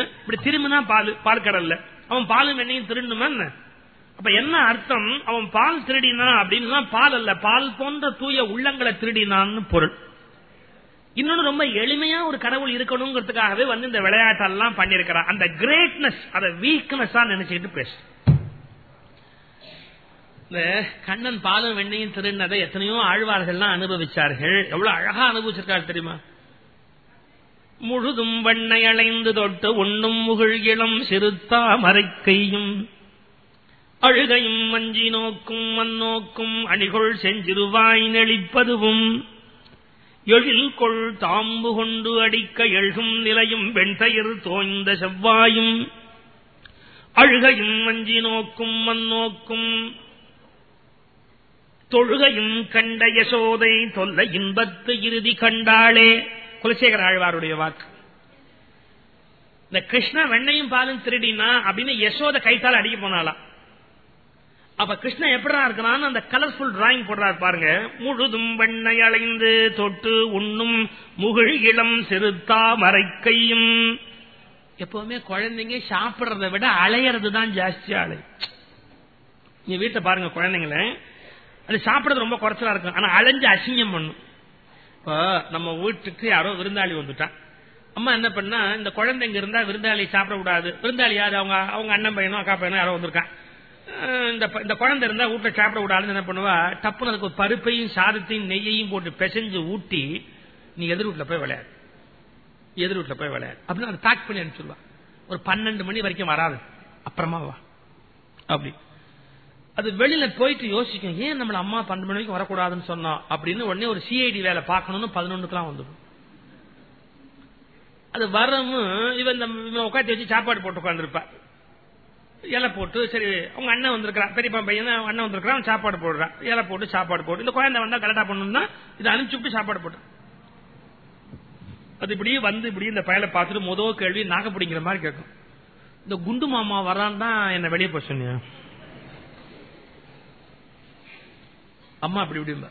இப்படி திரும்பினா பால் பால் கடல்ல. அவன் பாலும் வெண்ணையும் திருடணுமா என்ன? அப்ப என்ன அர்த்தம்? அவன் பால் திருடினா அப்படின்னா பால் அல்ல. பால் போன்ற தூய உள்ளங்களை திருடினான்னு பொருள். இன்னொன்னு ரொம்ப எளிமையா ஒரு கடவுள் இருக்கணுங்கிறதுக்காகவே வந்து இந்த விளையாட்டெல்லாம் பண்ணிருக்கிறான் அந்த கிரேட்னஸ் அத வீக்னஸ் நினைச்சுக்கிட்டு பேசு. இந்த கண்ணன் பாலும் வெண்ணையும் திருடினதை எத்தனையோ ஆழ்வார்கள்லாம் அனுபவிச்சார்கள். எவ்வளவு அழகா அனுபவிச்சிருக்காரு தெரியுமா? முழுதும் வண்ணை அலைந்து தொட்டு உண்ணும் முகிழ் இளம் சிறுத்தாமரைக்கையும் அழுகையும் மஞ்சி நோக்கும் மண்ணோக்கும் அணிகொள் செஞ்சிருவாய் நெளிப்பதுவும். எழில் கொள் தாம்பு கொண்டு அடிக்க எழுகும் நிலையும் வெண்தயிர் தோய்ந்த செவ்வாயும். அழுகையும் மஞ்சி நோக்கும் மண்ணோக்கும். தொழுகையும் கண்ட யசோதை தொல்ல இன்பத்து இறுதி கண்டாளே. குலசேகர ஆழ்வாருடைய வாக்கு. இந்த கிருஷ்ண வெண்ணையும் பாலும் திருடினா அப்படின்னு யசோத கைத்தால் அடிக்க போனாலாம் அப்ப கிருஷ்ண எப்படா இருக்கிறான்னு அந்த கலர்ஃபுல் டிராயிங் போடுறாரு பாருங்க. முழுதும் வெண்ணை அலைந்து தொட்டு உண்ணும் முகிழ் இளம் சிறுத்தா மறைக்கையும். எப்பவுமே குழந்தைங்க சாப்பிடுறத விட அலையறது தான் ஜாஸ்தியா அலை. நீ வீட்டை பாருங்க குழந்தைங்கள அது சாப்பிடறது ரொம்ப குறைச்சலா இருக்கும். ஆனா அலைஞ்சு அசிங்கம் பண்ணும். இப்போ நம்ம வீட்டுக்கு யாரோ விருந்தாளி வந்துட்டான். அம்மா என்ன பண்ணா இந்த குழந்தைங்க இருந்தா விருந்தாளி சாப்பிடக்கூடாது விருந்தாளி யாரு அவங்க அவங்க அண்ணன் பையனோ அக்கா பையனோ யாரோ வந்திருக்கான். இந்த இந்த குழந்தை இருந்தா வீட்டுல சாப்பிடக்கூடாதுன்னு என்ன பண்ணுவா? டப்புன்னு அதுக்கு பருப்பையும் சாதத்தையும் நெய்யையும் போட்டு பிசைஞ்சு ஊட்டி நீ எதிர் வீட்டுல போய் விளையாடு. எதிர் வீட்டுல போய் விளையாடு. அப்படின்னு அதை பேக் பண்ணி அனுப்பிச்சுடுவா ஒரு பன்னெண்டு மணி வரைக்கும் வராது. அப்புறமா வா. அப்படி. அது வெளியில போயிட்டு யோசிக்கும் ஏன் நம்மள அம்மா பன்னெண்டு மணி வரைக்கும் வரக்கூடாதுன்னு சொன்னா? அப்படின்னு உடனே ஒரு சிஐடி வேலை பார்க்கணும்னு பதினொன்னுக்குலாம் வந்துடும். அது வரவும் இவன் இந்த இவன் உட்காந்து வச்சு சாப்பாடு போட்டு உட்காந்துருப்பா இலை போட்டு சரி அவங்க அண்ணன் வந்திருக்கான் பெரியப்பா பையன் அண்ணன் வந்திருக்கான் சாப்பாடு போடுறான். இலை போட்டு சாப்பாடு போட்டு இந்த குழந்தை வந்தா கரெக்டா பண்ணணும்னா இதை அனுப்பிச்சு விட்டு சாப்பாடு போட்டு. அது இப்படி வந்து இப்படி இந்த பயலை பார்த்துட்டு முதல் கேள்வி நாக பிடிங்கிற மாதிரி கேட்கும். இந்த குண்டு மாமா வரான் தான் என்ன வெளியே போய் சொன்னியா. அம்மா அப்படி இப்படி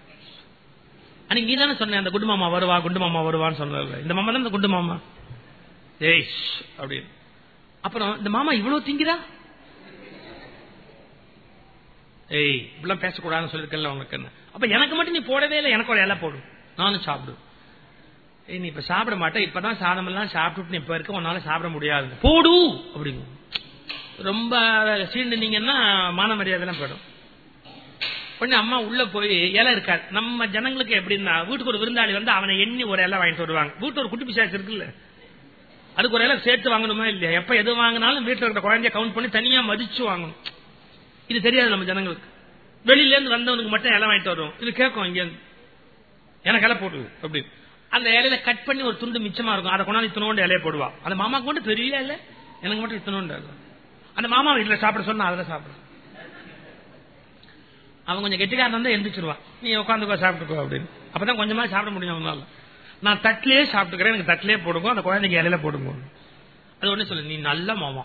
அன்னைக்கு நீ தானே சொன்ன அந்த குண்டு மாமா வருவா குண்டு மாமா வருவான்னு சொன்ன இந்த மாமா தான் இந்த குண்டு மாமா. ஏய் அப்படின்னு. அப்புறம் இந்த மாமா இவ்வளவு திங்கிறா ஏய் இப்படிலாம் பேசக்கூடாதுன்னு சொல்லிருக்கல உனக்கு என்ன? அப்ப எனக்கு மட்டும் நீ போடவே இல்லை எனக்கு ஒரு இலை போடும் நானும் சாப்பிடும் ஏய் நீ இப்ப சாப்பிட மாட்டேன். இப்பதான் சாதம் எல்லாம் சாப்பிட்டுட்டு நீ இப்ப இருக்க உன்னால சாப்பிட முடியாது. போடு அப்படிங்க ரொம்ப சீண்டுனீங்கன்னா மான மரியாதை எல்லாம் போயிடும். உடனே அம்மா உள்ள போய் இலை இருக்காது நம்ம ஜனங்களுக்கு எப்படின்னா வீட்டுக்கு ஒரு விருந்தாளி வந்து அவனை எண்ணி ஒரு இலை வாங்கிட்டு வருவாங்க. வீட்டு ஒரு குட்டி பிசாச்சு இருக்குல்ல. அதுக்கு ஒரு இலை சேர்த்து வாங்கணுமா இல்லையா? எப்ப எது வாங்கினாலும் வீட்டில் இருக்கிற குழந்தைய கவுண்ட் பண்ணி தனியா மதிச்சு வாங்கணும். இது தெரியாது நம்ம ஜனங்களுக்கு. வெளியில இருந்து வந்தவனுக்கு மட்டும் இலை வாங்கிட்டு வருவோம். இது கேட்கும் இங்க எனக்கு இலை போட்டு அப்படி அந்த இலையில கட் பண்ணி ஒரு துண்டு மிச்சமா இருக்கும். அதை கொண்டாந்து இத்தனோண்டு இலைய போடுவா. அந்த மாமா மட்டும் பெரிய இலை எனக்கு மட்டும் இத்தனோண்டு இருக்கும் அந்த மாமா வீட்டில் சாப்பிட சொன்னா அதில் சாப்பிடு அவன் கொஞ்சம் கெட்டிக்காரன் இருந்தா எந்திரிச்சிருவான் நீ உட்காந்துக்கோ சாப்பிட்டுக்கோ அப்படின்னு. அப்பதான் கொஞ்சமா சாப்பிட முடியும் அவனால நான் தட்டிலேயே சாப்பிட்டுக்கிறேன் எனக்கு தட்டிலே போடுங்க அந்த குழந்தைக்கு இலையில போடுங்க. அது ஒண்ணு சொல்லு நீ நல்ல மாமா.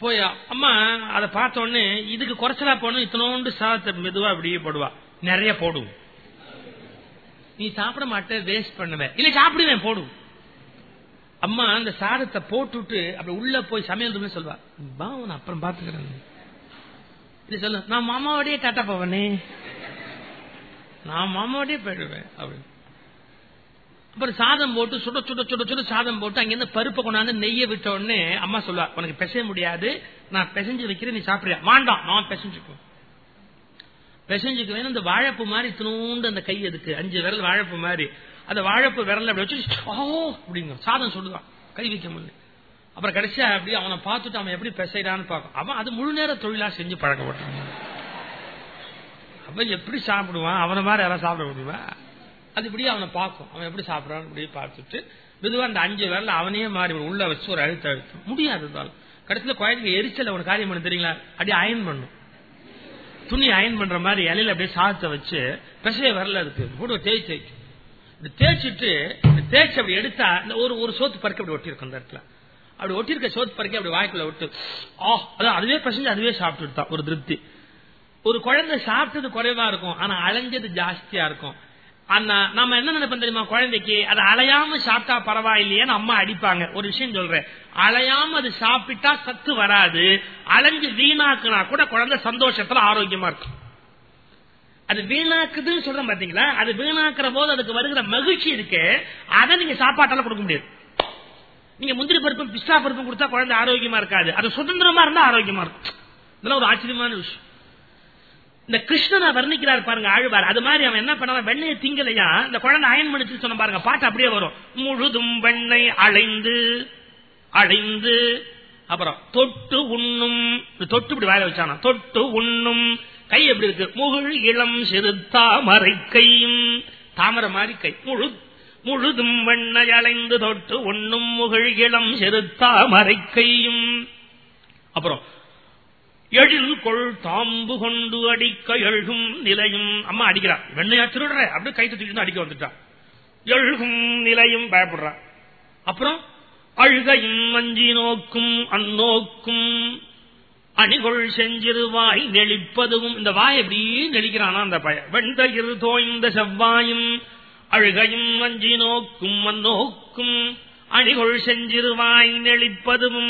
போய் அம்மா அதை பார்த்த உடனே இதுக்கு குறைச்சலா போகணும் இத்தனோண்டு சாதத்தை மெதுவா அப்படியே போடுவா. நிறைய போடுவோம் நீ சாப்பிட மாட்டேன் வேஸ்ட் பண்ணுவேன் இல்ல சாப்பிடுவேன் போடு. அம்மா அந்த சாதத்தை போட்டுட்டு அப்படி உள்ள போய் சமையல் ரூம்ல சொல்வா பா நான் அப்புறம் பாத்துக்கிறேன் இது சொல்லு. நான் மாமாவோடய டாட்டா போவனே நான் மாமாவோடய போயிடுவேன் அப்படின்னு. அப்புறம் சாதம் போட்டு சுட சுட சுட சுட சாதம் போட்டு அங்கிருந்து பருப்பை கொண்டாந்து நெய்ய விட்ட உடனே அம்மா சொல்லுவா உனக்கு பிசைய முடியாது. நான் பெசஞ்சு வைக்கிறேன் நீ சாப்பிடுறியா? வாண்டாம் நான் பிசைஞ்சுக்குவேன் வேணும் அந்த வாழைப்பு மாதிரி தினூண்டு அந்த கை அதுக்கு அஞ்சு விரல் வாழைப்பு மாதிரி. அந்த வாழைப்பு விரல் அப்படி வச்சு ஓ அப்படிங்க சாதம் சொல்லுவான் கை வைக்க முடியல. அப்புறம் கடைசியா அப்படி அவனை பார்த்துட்டு அவன் எப்படி பெசைடான்னு பார்க்கும். அவன் அது முழு நேர தொழிலா செஞ்சு பழக்கப்பட்டான். அவன் எப்படி சாப்பிடுவான்? அவனை மாதிரி யாராவது சாப்பிட முடியுமா? அது இப்படி அவனை பார்க்கும். அவன் எப்படி சாப்பிடறான்னு இப்படி பார்த்துட்டு மெதுவா அந்த அஞ்சு விரல அவனையே மாறி உள்ள வச்சு ஒரு அழுத்த அழுத்தம். முடியாது கடைசியில் குழந்தைங்க எரிச்சல் ஒரு காரியம் பண்ண தெரியுங்களா? அப்படியே அயன் பண்ணும். துணி அயன் பண்ற மாதிரி இலையில அப்படியே சாதத்தை வச்சு பெசைய வரல அதுக்கு போட்டு தேய்ச்சி தேய்ச்சிட்டு தேய்ச்சி அப்படி எடுத்தா ஒரு ஒரு சோத்து பறக்க அப்படி ஒட்டியிருக்கும் அந்த இடத்துல. அப்படி ஒட்டிருக்க சோத்து பறக்க அப்படி வாய்க்குள்ள விட்டு ஆ அதான் அதுவே பசஞ்சு அதுவே சாப்பிட்டு ஒரு திருப்தி. ஒரு குழந்தை சாப்பிட்டது குறைவா இருக்கும் ஆனா அலைஞ்சது ஜாஸ்தியா இருக்கும். ஆனா நம்ம என்ன நினைப்போம் தெரியுமா குழந்தைக்கு அது அலையாம சாப்பிட்டா பரவாயில்லையேன்னு அம்மா அடிப்பாங்க. ஒரு விஷயம் சொல்றேன். அலையாம அது சாப்பிட்டா சத்து வராது அலைஞ்சு வீணாக்குனா கூட குழந்தை சந்தோஷத்துல ஆரோக்கியமா இருக்கும். அது வீணாக்குதுன்னு சொல்றேன் பாத்தீங்களா? அது வீணாக்குற போது அதுக்கு வருகிற மகிழ்ச்சி இருக்கு அதை நீங்க சாப்பாட்டால கொடுக்க முடியாது. நீங்க முந்திரி பருப்பும் பிஸ்தா பருப்பும் கொடுத்தா குழந்தை ஆரோக்கியமா இருக்காது. அது சுதந்திரமா இருந்தா ஆரோக்கியமா இருக்கும். இதெல்லாம் ஒரு ஆச்சரியமான விஷயம். இந்த கிருஷ்ணனை வர்ணிக்கிறார் பாருங்க ஆழ்வார். அது மாதிரி அவன் என்ன பண்ண வெண்ணையை திங்கலையா? இந்த குழந்தை அயன் பண்ணிச்சு சொன்ன பாருங்க பாட்டு அப்படியே வரும். முழுதும் வெண்ணை அழைந்து அழைந்து அப்புறம் தொட்டு உண்ணும். தொட்டு இப்படி வாயில வச்சானா? தொட்டு உண்ணும். கை எப்படி இருக்கு? முகுள் இளம் சிறு தாமரை கையும் தாமரை மாதிரி கை. முழு முழுதும் வெண்ணை அலைந்து தொட்டு உண்ணும் முகிழ் இளம் சிறு கையும். அப்புறம் எழில் கொள் தாம்பு கொண்டு அடிக்க எழுகும் நிலையும். அம்மா அடிக்கிறா. வெண்ணையா திருடுற அப்படியே கை தூக்கிட்டு அடிக்க வந்துட்டா. எழுகும் நிலையும் பயப்படுறா. அப்புறம் அழுகையும் வஞ்சி நோக்கும் அந்நோக்கும். அணிகொள் செஞ்சிருவாய் நெளிப்பதும் இந்த வாய் எப்படி நெளிக்கிறானா அந்த பய. வெண்தயிர் தோய்ந்த செவ்வாயும் அழுகையும் வஞ்சி நோக்கும் வந்தோக்கும் அணிகொள் செஞ்சிருவாய் நெளிப்பதும்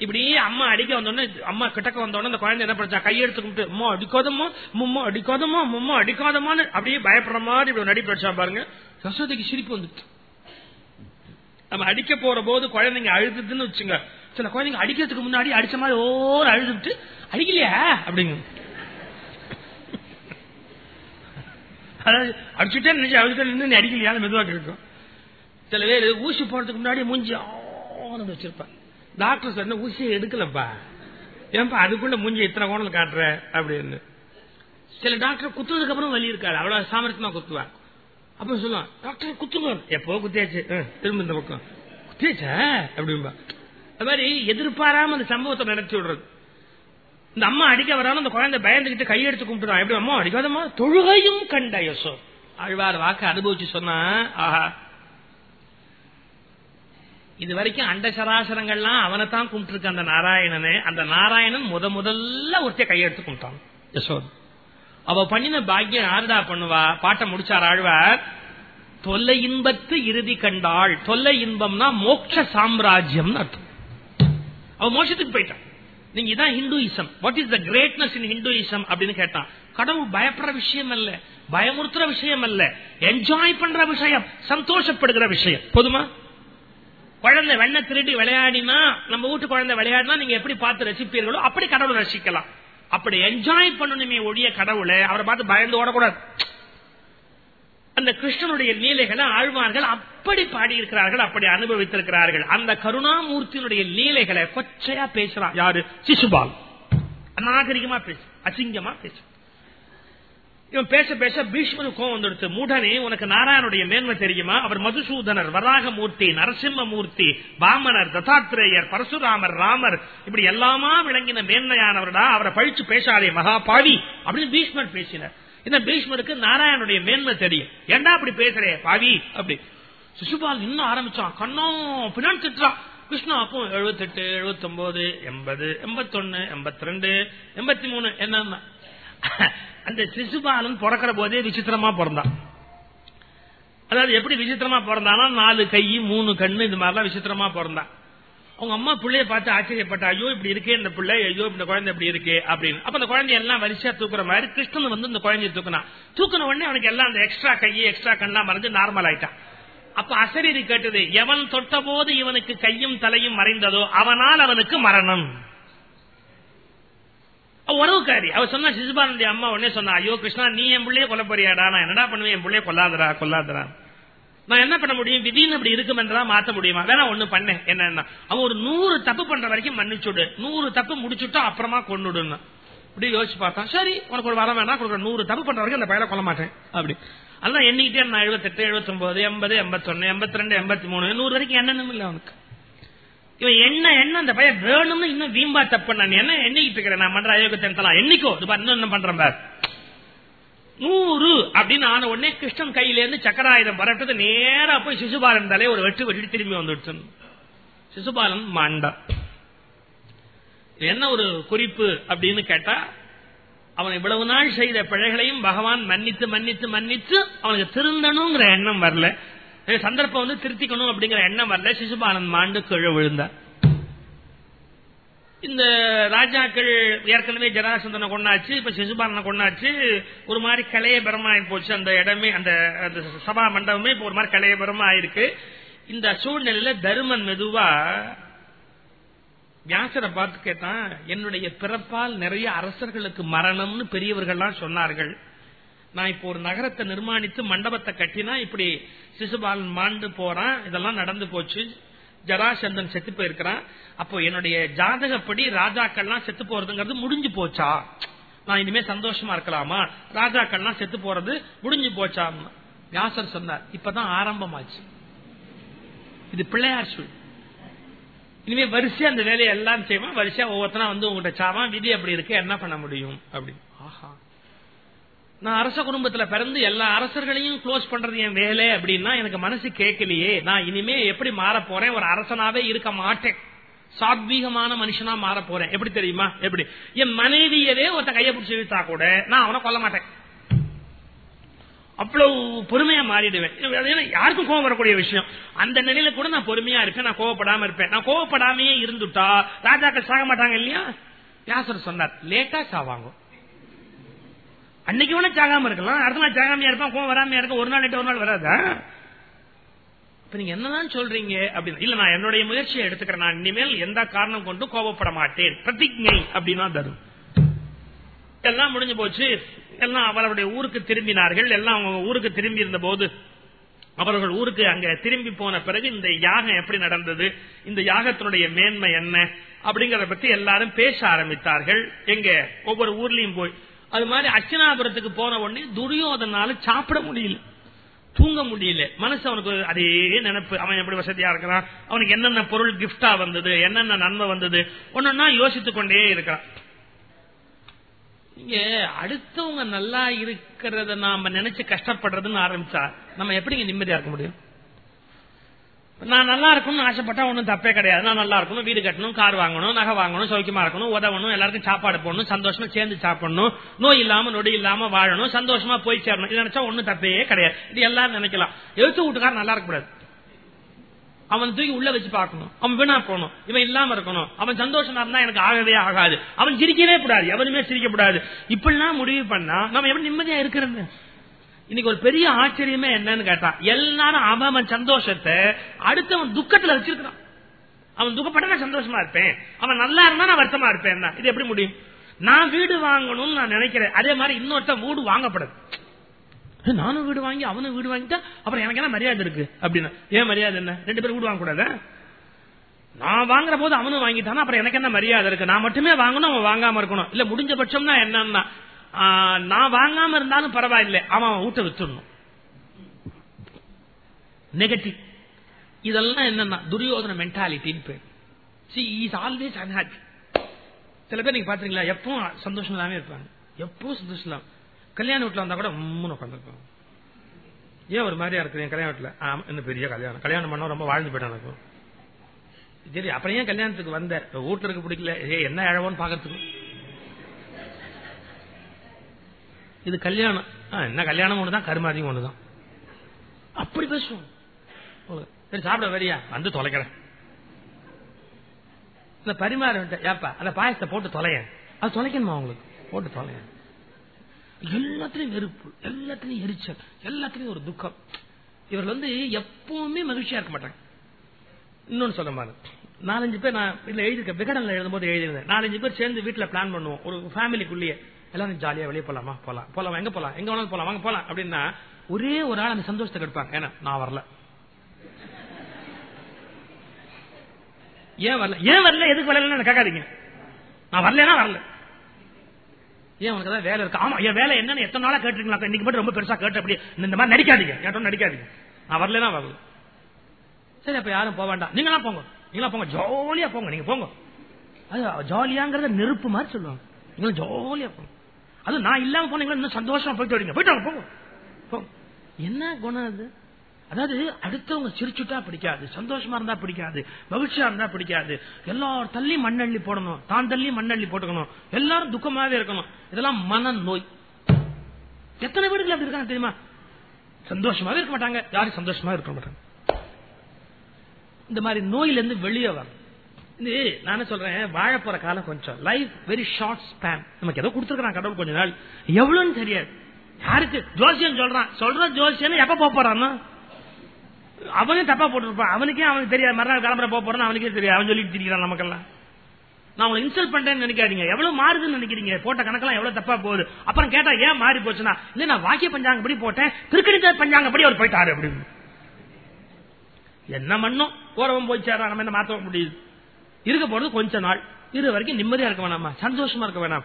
இப்படி அம்மா அடிக்க வந்தோடனே அம்மா கிட்டக்க வந்தோடனே அந்த குழந்தை என்ன பண்ணா கையெடுத்து கும்பிட்டு அம்மா அடிக்காதமோ மும்மா அடிக்காதமோ மும்மா அடிக்காதமான்னு அப்படியே பயப்படுற மாதிரி இப்படி நடிப்பு வச்சா பாருங்க யசோதைக்கு சிரிப்பு வந்துட்டு. நம்ம அடிக்க போற போது குழந்தைங்க அழுதுன்னு வச்சுங்க. சில குழந்தைங்க அடிக்கிறதுக்கு முன்னாடி அடிச்ச மாதிரி ஓர் அழுதுட்டு அடிக்கலையா? அப்படிங்க அதாவது அடிச்சுட்டே நினைச்சு அவர்கிட்ட நின்று அடிக்கலையா? மெதுவாக கேட்கும் சில பேர் ஊசி போறதுக்கு முன்னாடி மூஞ்சி ஆனது வச்சிருப்பாங்க. டாக்டர் சொன்ன ஊசியை எடுக்கலப்பா. ஏன்பா அதுக்குள்ள மூஞ்சி இத்தனை கோணல் காட்டுற? அப்படின்னு. சில டாக்டர் குத்துறதுக்கு அப்புறம் வலி இருக்காது. அவ்வளவு சாமர்த்தியமா குத்துவா அப்ப சொல்லுவான் டாக்டர் குத்துங்க எப்போ குத்தியாச்சு? திரும்ப இந்த பக்கம். குத்தியாச்சா? அப்படின்பா அது மாதிரி எதிர்பாராம அந்த சம்பவத்தை நடத்தி விடுறது. இந்த அம்மா அடிக்க வராலும் அந்த குழந்தை பயந்துகிட்டு கையெடுத்து கும்பிட்டுறான் எப்படி அம்மா அடிக்காதம்மா? தொழுகையும் கண்ட யசோ ஆழ்வார் வாக்கு அனுபவிச்சு சொன்னா ஆஹா. இது வரைக்கும் அண்ட சராசரங்கள்லாம் அவனை தான் கும்பிட்டு அந்த நாராயணனே. அந்த நாராயணன் முத முதல்ல ஒருத்தைய கையெடுத்து கும்பிட்டான். யசோத். அவ பண்ணின பாக்கியம் யாருடா பண்ணுவா? பாட்டை முடிச்சார்? ஆழ்வார் தொல்லை இன்பத்து இறுதி கண்டாள். தொல்லை இன்பம்னா மோட்ச சாம்ராஜ்யம் அர்த்தம். அவ மோஷத்துக்கு போயிட்டான். நீங்க இதான் Hinduism. What is the greatness in Hinduism அப்படின்னு கேட்டான் கடவுள் பயப்படுற விஷயம் அல்ல பயமுறுத்துற விஷயம் அல்ல என்ஜாய் பண்ற விஷயம் சந்தோஷப்படுகிற விஷயம். போதுமா? குழந்தை வெண்ண திருடி விளையாடினா நம்ம வீட்டு குழந்தை விளையாடினா நீங்க எப்படி பார்த்து ரசிப்பீர்களோ அப்படி கடவுளை ரசிக்கலாம். அப்படி என்ஜாய் பண்ணணுமே ஒழிய கடவுளை அவரை பார்த்து பயந்து ஓடக்கூடாது. அந்த கிருஷ்ணனுடைய லீலைகளை ஆழ்வார்கள் அப்படி பாடியிருக்கிறார்கள் அப்படி அனுபவித்திருக்கிறார்கள். அந்த கருணாமூர்த்தியினுடைய லீலைகளை கொச்சையா பேசுறான் யாரு? சிசுபால். அநாகரிகமா பேசு அசிங்கமா பேசு. இவன் பேச பேச பீஷ்மனு கோவம் வந்துடுத்து. மூடனே உனக்கு நாராயணுடைய மேன்மை தெரியுமா? அவர் மதுசூதனர் வராகமூர்த்தி நரசிம்மமூர்த்தி வாமனர் தத்தாத்திரேயர் பரசுராமர் ராமர் இப்படி எல்லாமா விளங்கின மேன்மையானவர்டா. அவரை பழிச்சு பேசாதே மகாபாவி அப்படின்னு பீஷ்மர் பேசினார். என்ன பீஷ்மருக்கு நாராயணனுடைய மேன்மை தெரியும். ஏண்டா அப்படி பேசுறே? பாவி அப்படி. சிசுபால் இன்னும் ஆரம்பிச்சான். கண்ணோ பின்னாடி திட்டுறான் கிருஷ்ணா அப்போ எழுபத்தெட்டு எழுபத்தி ஒன்பது எண்பது எண்பத்தொன்னு எண்பத்தி ரெண்டு எண்பத்தி மூணு என்ன அந்த சிசுபாலன் பிறக்கிற போதே விசித்திரமா பிறந்தான். அதாவது எப்படி விசித்திரமா பிறந்தானா நாலு கை மூணு கண்ணு இந்த மாதிரிலாம் விசித்திரமா பிறந்தான். அவங்க அம்மா பிள்ளைய பார்த்து ஆச்சரியப்பட்டா ஐயோ இப்படி இருக்கே இந்த பிள்ளை. ஐயோ இந்த குழந்தை இப்படி இருக்கு அப்படின்னு. அப்ப அந்த குழந்தை எல்லாம் வரிசையா தூக்குற மாதிரி கிருஷ்ணன் வந்து இந்த குழந்தைய தூக்கினான் தூக்கின உடனே அவனுக்கு எல்லாம் அந்த எக்ஸ்ட்ரா கை எக்ஸ்ட்ரா கண்ணெல்லாம் மறைஞ்சு நார்மல் ஆயிட்டான். அப்ப அசரீரி கேட்டது எவன் தொட்ட போது இவனுக்கு கையும் தலையும் மறைந்ததோ அவனால் அவனுக்கு மரணம். உறவுக்காரி. அவர் சொன்னா சிசுபானந்தி அம்மா உடனே சொன்னா ஐயோ கிருஷ்ணா நீ என் பிள்ளைய கொல்ல போறியாடா. நான் என்னடா பண்ணுவேன்? என் பிள்ளைய கொல்லாதரா கொல்லாதரா நான் என்ன பண்ண முடியும்? விதின்னு அப்படி இருக்கும் மாத்த முடியுமா? வேணா ஒண்ணு பண்ணேன் என்னன்னா அவன் ஒரு நூறு தப்பு பண்ற வரைக்கும் மன்னிச்சுடு நூறு தப்பு முடிச்சுட்டா அப்புறமா கொண்டுடுன்னு இப்படி யோசிச்சு பார்த்தான் சரி உனக்கு ஒரு வரம் வேணா கொடுக்குற நூறு தப்பு பண்ற வரைக்கும் அந்த பயில கொல்ல மாட்டேன். அப்படி. அதெல்லாம் எண்ணிக்கிட்டே நான் எழுபத்தெட்டு எழுபத்தி ஒன்பது எண்பது எண்பத்தொன்னு எண்பத்தி ரெண்டு எண்பத்தி மூணு நூறு வரைக்கும் என்னன்னு இல்லை அவனுக்கு. இவன் என்ன என்ன அந்த பையன் வேணும்னு இன்னும் வீம்பா தப்பு நான் என்ன எண்ணிக்கிட்டு இருக்கிறேன் நான் பண்ற அயோகத்தை என்னைக்கோ இன்னும் என்ன பண்றேன் பார். நூறு அப்படின்னு ஆன உடனே கிருஷ்ணன் கையில இருந்து சக்கராயுதம் வரட்டது நேரா போய் சிசுபாலன் தலை ஒரு வெட்டு வெட்டி திரும்பி வந்துடுச்சு. சிசுபாலன் மாண்டா. என்ன ஒரு குறிப்பு அப்படின்னு கேட்டா அவன் இவ்வளவு நாள் செய்த பிழைகளையும் பகவான் மன்னித்து மன்னித்து மன்னித்து அவனுக்கு திருந்தணுங்கிற எண்ணம் வரல. சந்தர்ப்பம் வந்து திருத்திக்கணும் அப்படிங்கிற எண்ணம் வரல. சிசுபானந்த் மாண்டு கீழே விழுந்தான். இந்த ராஜாக்கள் ஏற்கனவே ஜராசந்தனை கொண்டாச்சு இப்ப சிசுபாலனை கொண்டாச்சு ஒரு மாதிரி கலையபரமா போச்சு. அந்த இடமே அந்த சபா மண்டபமே இப்ப ஒரு மாதிரி கலையபரமா ஆயிருக்கு. இந்த சூழ்நிலையில தருமன் மெதுவா வியாசரை பார்த்து கேட்டான் என்னுடைய பிறப்பால் நிறைய அரசர்களுக்கு மரணம்னு பெரியவர்கள்லாம் சொன்னார்கள். நான் இப்போ ஒரு நகரத்தை நிர்மாணித்து மண்டபத்தை கட்டினா இப்படி சிசுபாலன் மாண்டு போறான் இதெல்லாம் நடந்து போச்சு. ஜராசந்தன் செத்து போயிருக்கிறான். அப்போ என்னுடைய ஜாதகப்படி ராஜாக்கள்லாம் செத்து போறதுங்கிறது முடிஞ்சு போச்சா? நான் இனிமே சந்தோஷமா இருக்கலாமா? ராஜாக்கள்லாம் செத்து போறது முடிஞ்சு போச்சா? வியாசர் சொன்னார் இப்பதான் ஆரம்பமாச்சு. இது பிள்ளையார் சொல். இனிமே வரிசையா அந்த வேலையை எல்லாம் செய்வான் வரிசையா ஒவ்வொருத்தனா வந்து உங்ககிட்ட சாவான் விதி அப்படி இருக்கு என்ன பண்ண முடியும்? அப்படி ஆஹா. நான் அரச குடும்பத்துல பிறந்து எல்லா அரசர்களையும் க்ளோஸ் பண்றது என் வேலை அப்படின்னா எனக்கு மனசு கேட்கலையே. நான் இனிமே எப்படி மாற போறேன்? ஒரு அரசனாவே இருக்க மாட்டேன். சாத்வீகமான மனுஷனா மாற போறேன். எப்படி தெரியுமா? எப்படி? என் மனைவியவே ஒருத்த கைய பிடிச்சி இழுத்தா கூட நான் அவனை கொல்ல மாட்டேன். அவ்வளவு பொறுமையா மாறிடுவேன். யாருக்கும் கோவம் வரக்கூடிய விஷயம். அந்த நிலையில கூட நான் பொறுமையா இருப்பேன். நான் கோவப்படாம இருப்பேன். நான் கோவப்படாமையே இருந்துட்டா ராஜாக்கள் சாக மாட்டாங்க இல்லையா? வியாசர் சொன்னார் லேட்டா சாவாங்க. அன்னைக்கு வேணா சாகாம இருக்கலாம். அடுத்த நாள் சாகாமையா இருப்பான் கோவம் வராமையா இருக்க ஒரு நாள் ஒரு நாள் வராதா? இப்ப நீங்க என்னதான் சொல்றீங்க அப்படின்னு இல்ல நான் என்னுடைய முயற்சியை எடுத்துக்கிறேன். நான் இனிமேல் எந்த காரணம் கொண்டு கோபப்பட மாட்டேன். பிரதிஜை அப்படின்னா தரும். எல்லாம் முடிஞ்சு போச்சு. எல்லாம் அவர்களுடைய ஊருக்கு திரும்பினார்கள். எல்லாம் அவங்க ஊருக்கு திரும்பி இருந்த போது அவர்கள் ஊருக்கு அங்க திரும்பி போன பிறகு இந்த யாகம் எப்படி நடந்தது? இந்த யாகத்தினுடைய மேன்மை என்ன? அப்படிங்கறத பத்தி எல்லாரும் பேச ஆரம்பித்தார்கள். எங்க? ஒவ்வொரு ஊர்லயும் போய் அது மாதிரி அர்ச்சனாபுரத்துக்கு போன உடனே துரியோதனால சாப்பிட முடியல. தூங்க முடியல. மனசு அவனுக்கு அதே நினைப்பு. அவன் எப்படி வசதியா இருக்கிறான் அவனுக்கு என்னென்ன பொருள் கிப்டா வந்தது? என்னென்ன நன்மை வந்தது? ஒன்னொன்னா யோசித்துக் கொண்டே இருக்கிறான் இங்க அடுத்தவங்க நல்லா இருக்கிறத நாம நினைச்சு கஷ்டப்படுறதுன்னு ஆரம்பிச்சா நம்ம எப்படிங்க நிம்மதியா இருக்க முடியும்? நான் நல்லா இருக்கணும்னு ஆசைப்பட்டா ஒன்றும் தப்பே கிடையாது. நான் நல்லா இருக்கணும் வீடு கட்டணும் கார் வாங்கணும் நகை வாங்கணும் சௌக்கியமா இருக்கணும் உதவணும் எல்லாருக்கும் சாப்பாடு போடணும் சந்தோஷமா சேர்ந்து சாப்பிடணும் நோய் இல்லாம நொடி இல்லாம வாழணும் சந்தோஷமா போய் சேரணும். இது நினைச்சா ஒன்னும் தப்பே கிடையாது. இது எல்லாரும் நினைக்கலாம். எழுத்து வீட்டுக்காரன் நல்லா இருக்கக்கூடாது அவன் தூக்கி உள்ள வச்சு பார்க்கணும். அவன் வீணா போகணும். இவன் இல்லாம இருக்கணும். அவன் சந்தோஷமா இருந்தா எனக்கு ஆகவே ஆகாது. அவன் சிரிக்கவே கூடாது. எவனுமே சிரிக்க கூடாது. இப்படிலாம் முடிவு பண்ணா நம்ம எப்படி நிம்மதியா இருக்கிறது? இன்னைக்கு ஒரு பெரிய ஆச்சரியமே என்னன்னு கேட்டான் எல்லாரும் அவன் சந்தோஷத்தை அடுத்தவன் துக்கத்துல வச்சிருக்கான் அவன் துக்கப்பட்ட சந்தோஷமா இருப்பேன். அவன் நல்லா இருந்தா நான் வருத்தமா இருப்பேன் இது எப்படி முடியும்? நான் வீடு வாங்கணும்னு நான் நினைக்கிறேன். அதே மாதிரி இன்னொருத்தன் வீடு வாங்கப்படுது. நானும் வீடு வாங்கி அவனும் வீடு வாங்கிட்டா அப்புறம் எனக்கு என்ன மரியாதை இருக்கு அப்படின்னா. ஏன் மரியாதை என்ன? ரெண்டு பேரும் வீடு வாங்க நான் வாங்குற போது அவனும் வாங்கிட்டானா அப்புறம் எனக்கு என்ன மரியாதை இருக்கு? நான் மட்டுமே வாங்கணும் அவன் வாங்காம இருக்கணும். இல்ல முடிஞ்ச பட்சம்னா என்னன்னா நான் வாங்காம இருந்தாலும் பரவாயில்லை. அவன் வீட்டை வித்துடணும். நெகட்டிவ் இதெல்லாம் என்னன்னா துரியோதன மென்டாலிட்டின்னு பேர். சி இஸ் ஆல்வேஸ் அன்ஹாப்பி சில பேர் நீங்க பாத்தீங்களா எப்பவும் சந்தோஷம் இல்லாம இருப்பாங்க. எப்பவும் சந்தோஷம் இல்லாம கல்யாண வீட்டுல வந்தா கூட உம்முன்னு உட்காந்துருப்பாங்க ஏன் ஒரு மாதிரியா இருக்கு என் கல்யாண வீட்டுல? இன்னும் பெரிய கல்யாணம். கல்யாணம் பண்ண ரொம்ப வாழ்ந்து போயிட்டான் எனக்கு சரி அப்புறம் ஏன் கல்யாணத்துக்கு வந்த? வீட்டுல இருக்க பிடிக்கல. ஏ என்ன அழவோன்னு பாக்கிறதுக்கு? இது கல்யாணம். என்ன கல்யாணம் ஒண்ணுதான் கருமாதியும் ஒண்ணுதான். அப்படி பேசுவோம். சரி சாப்பிட வரியா? வந்து தொலைக்கிறேன். இந்த பரிமாற ஏப்பா அந்த பாயசத்தை போட்டு தொலைய அது தொலைக்கணுமா உங்களுக்கு? போட்டு தொலைய எல்லாத்திலையும் வெறுப்பு எல்லாத்திலையும் எரிச்சல் எல்லாத்திலையும் ஒரு துக்கம். இவர்கள் வந்து எப்பவுமே மகிழ்ச்சியா இருக்க மாட்டாங்க. இன்னொன்னு சொல்ல மாதிரி நாலஞ்சு பேர் நான் இல்ல எழுதியிருக்கேன் விகடன்ல எழுதும் போது எழுதிருந்தேன் நாலஞ்சு பேர் சேர்ந்து வீட்டுல பிளான் பண்ணுவோம். ஒரு ஃபேமிலிக்குள்ளேயே எல்லாரும் ஜாலியா வெளியே போலாமா? போலாம். போலாம். எங்க போலாம்? எங்க வேணாலும் போலாம். வாங்க போலாம். அப்படின்னா ஒரே ஒரு ஆள் அந்த சந்தோஷத்தை கெடுப்பாங்க. ஏன்னா நான் வரல. ஏன் வரல? ஏன் வரல? எதுக்கு வரல கேட்காதீங்க. நான் வரலன்னா வரல. ஏன் உனக்கு தான் வேலை இருக்கு? ஆமா என் வேலை என்னன்னு எத்தனை நாளா கேட்டுருங்களா இன்னைக்கு மட்டும் ரொம்ப பெருசா கேட்டு அப்படி இந்த மாதிரி நடிக்காதீங்க. கேட்டோம் நடிக்காதீங்க. நான் வரலன்னா வரல. சரி அப்ப யாரும் போக வேண்டாம். நீங்களா போங்க. நீங்களா போங்க. ஜாலியா போங்க. நீங்க போங்க. அது ஜாலியாங்கிறத நெருப்பு மாதிரி சொல்லுவாங்க. நீங்களும் ஜாலியா போங்க. அது நான் இல்லாம போனீங்கன்னா இன்னும் சந்தோஷமா போயிட்டு வரீங்க. போயிட்டு போகும் போங்க. என்ன குணம் அது? அதாவது அடுத்தவங்க சிரிச்சுட்டா பிடிக்காது சந்தோஷமா இருந்தா பிடிக்காது மகிழ்ச்சியா இருந்தா பிடிக்காது. எல்லாரும் தள்ளி மண்ணள்ளி போடணும். தான் தள்ளி மண்ணள்ளி போட்டுக்கணும். எல்லாரும் துக்கமாவே இருக்கணும். இதெல்லாம் மன நோய் எத்தனை வீடுகள் அப்படி இருக்காங்க தெரியுமா? சந்தோஷமாவே இருக்க மாட்டாங்க. யாரும் சந்தோஷமா இருக்க மாட்டாங்க. இந்த மாதிரி நோயிலிருந்து வெளியே வரும் இது நான் சொல்றேன் வாழ போற காலம் கொஞ்சம். லைஃப் வெரி ஷார்ட் ஸ்பேன் நமக்கு ஏதோ கொடுத்துருக்கான் கடவுள் கொஞ்ச நாள். எவ்வளவுன்னு தெரியாது. யாருக்கு? ஜோசியம் சொல்றான். சொல்ற ஜோசியம் எப்ப போக போறான்னா? அவனே தப்பா போட்டுருப்பான். அவனுக்கே அவனுக்கு தெரியாது. மறுநாள் கிளம்புற போக போறான்னு அவனுக்கே தெரியாது. அவன் சொல்லிட்டு திரிக்கிறான் நமக்கெல்லாம். நான் உங்களை இன்சல்ட் பண்றேன்னு நினைக்காதீங்க. எவ்வளவு மாறுதுன்னு நினைக்கிறீங்க. போட்ட கணக்கெல்லாம் எவ்வளவு தப்பா போகுது. அப்புறம் கேட்டா ஏன் மாறி போச்சுன்னா இல்ல நான் வாக்கிய பஞ்சாங்கப்படி போட்டேன். திருக்கணித பஞ்சாங்கப்படி அவர் போயிட்டாரு அப்படின்னு. என்ன மண்ணும்? ஓரவன் போய் சேரா. நம்ம என்ன மாத்த முடியுது? இருக்க போறது கொஞ்ச நாள். இரு வரைக்கும் நிம்மதியா இருக்க வேணாமா? சந்தோஷமா இருக்க வேணாம்.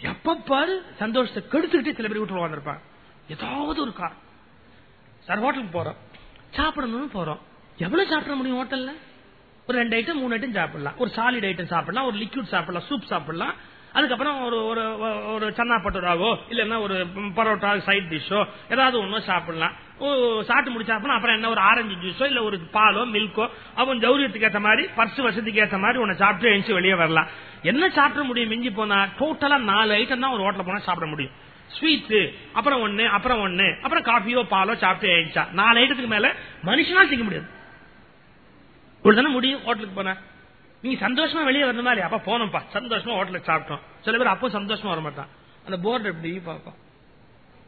எப்ப பாரு சந்தோஷத்தை கெடுத்துக்கிட்டே சில பேர் வீட்டுல வந்திருப்பான் ஏதாவது ஒரு கார். சார் ஹோட்டலுக்கு போறோம். சாப்பிடணும்னு போறோம். எவ்வளவு சாப்பிட முடியும் ஹோட்டல்ல? ஒரு ரெண்டு ஐட்டம் மூணு ஐட்டம் சாப்பிடலாம். ஒரு சாலிட் ஐட்டம் சாப்பிடலாம். ஒரு லிக்விட் சாப்பிடலாம். சூப் சாப்பிடலாம். அதுக்கப்புறம் ஒரு ஒரு ஒரு சன்னா பட்டோராவோ இல்லைன்னா ஒரு பரோட்டா சைட் டிஷ்ஷோ ஏதாவது ஒன்றும் சாப்பிடலாம். சாப்பிட்டு முடிச்சா அப்புறம் என்ன ஒரு ஆரஞ்சு ஜூஸோ இல்ல ஒரு பாலோ மில்கோ அவன் ஜௌரியத்துக்கு ஏற்ற மாதிரி பர்சு வசதிக்கு ஏற்ற மாதிரி உன்னை சாப்பிட்டு எழுந்து வெளியே வரலாம். என்ன சாப்பிட முடியும் மிஞ்சி போனா? டோட்டலா நாலு ஐட்டம் தான் ஒரு ஹோட்டல் போனா சாப்பிட முடியும். ஸ்வீட் அப்புறம் ஒண்ணு அப்புறம் ஒண்ணு அப்புறம் காஃபியோ பாலோ சாப்பிட்டு எழுந்தா நாலு ஐட்டத்துக்கு மேல மனுஷனா செய்ய முடியாது. ஒரு தானே முடியும் ஹோட்டலுக்கு போனா? நீங்க சந்தோஷமா வெளியே வரணுமா இல்லையா? அப்ப போனோம்ப்பா சந்தோஷமா ஹோட்டலுக்கு சாப்பிட்டோம். சில பேர் அப்போ சந்தோஷமா வர மாட்டான். அந்த போர்டு எப்படி பார்ப்போம்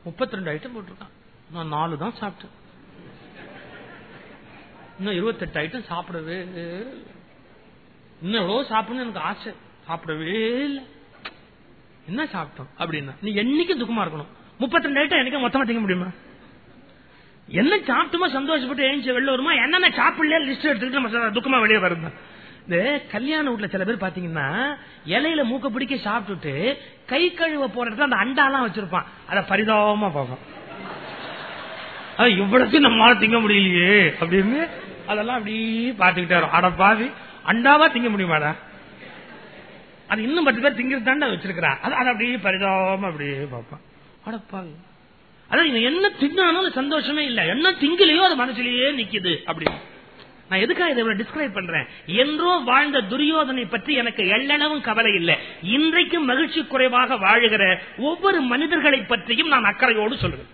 முப்பத்தி ரெண்டு ஐட்டம் போட்டிருக்கான். நான் நாலு தான் சாப்பிட்டேன். இன்னும் இருபத்தெட்டு ஐட்டம் சாப்பிடவே இன்னும் எவ்வளவு சாப்பிடணும்னு எனக்கு ஆசை. சாப்பிடவே இல்லை. என்ன சாப்பிட்டோம்? அப்படின்னா நீ என்னைக்கும் துக்கமா இருக்கணும். முப்பத்தி ரெண்டு ஐட்டம் எனக்கு மொத்தமா திங்க முடியுமா? என்ன சாப்பிட்டுமா சந்தோஷப்பட்டு எழுந்து வெளில வருமா? என்னென்ன சாப்பிடல லிஸ்ட் எடுத்துக்கிட்டு நம்ம துக்கமா வெளியே வருது இந்த கல்யாண வீட்டுல சில பேர் பாத்தீங்கன்னா இலையில மூக்க பிடிக்க சாப்பிட்டுட்டு கை கழுவ போற இடத்துல அந்த அண்டாலாம் வச்சிருப்பான். அத பரிதாபமா பார்க்கும். இவ்வளவு நம்மளால திங்க முடியலையே அப்படின்னு அதெல்லாம் அப்படி பாத்துக்கிட்டே வரும். அட பாவி அண்டாவா திங்க முடியுமாடா? அது இன்னும் பத்து பேர் திங்கிறது தாண்டா வச்சிருக்கிறான் அது அப்படியே பரிதாபமா அப்படியே பார்ப்பான். அடப்பாவி அதான் என்ன தின்னாலும் சந்தோஷமே இல்ல. என்ன திங்கலையோ அது மனசுலயே நிக்குது அப்படின்னு. நான் எதுக்காக இதை டிஸ்கிரைப் பண்றேன்? என்றோ வாழ்ந்த துரியோதனை பற்றி எனக்கு எள்ளளவும் கவலை இல்லை. இன்றைக்கும் மகிழ்ச்சி குறைவாக வாழுகிற ஒவ்வொரு மனிதர்களை பற்றியும் நான் அக்கறையோடு சொல்றேன்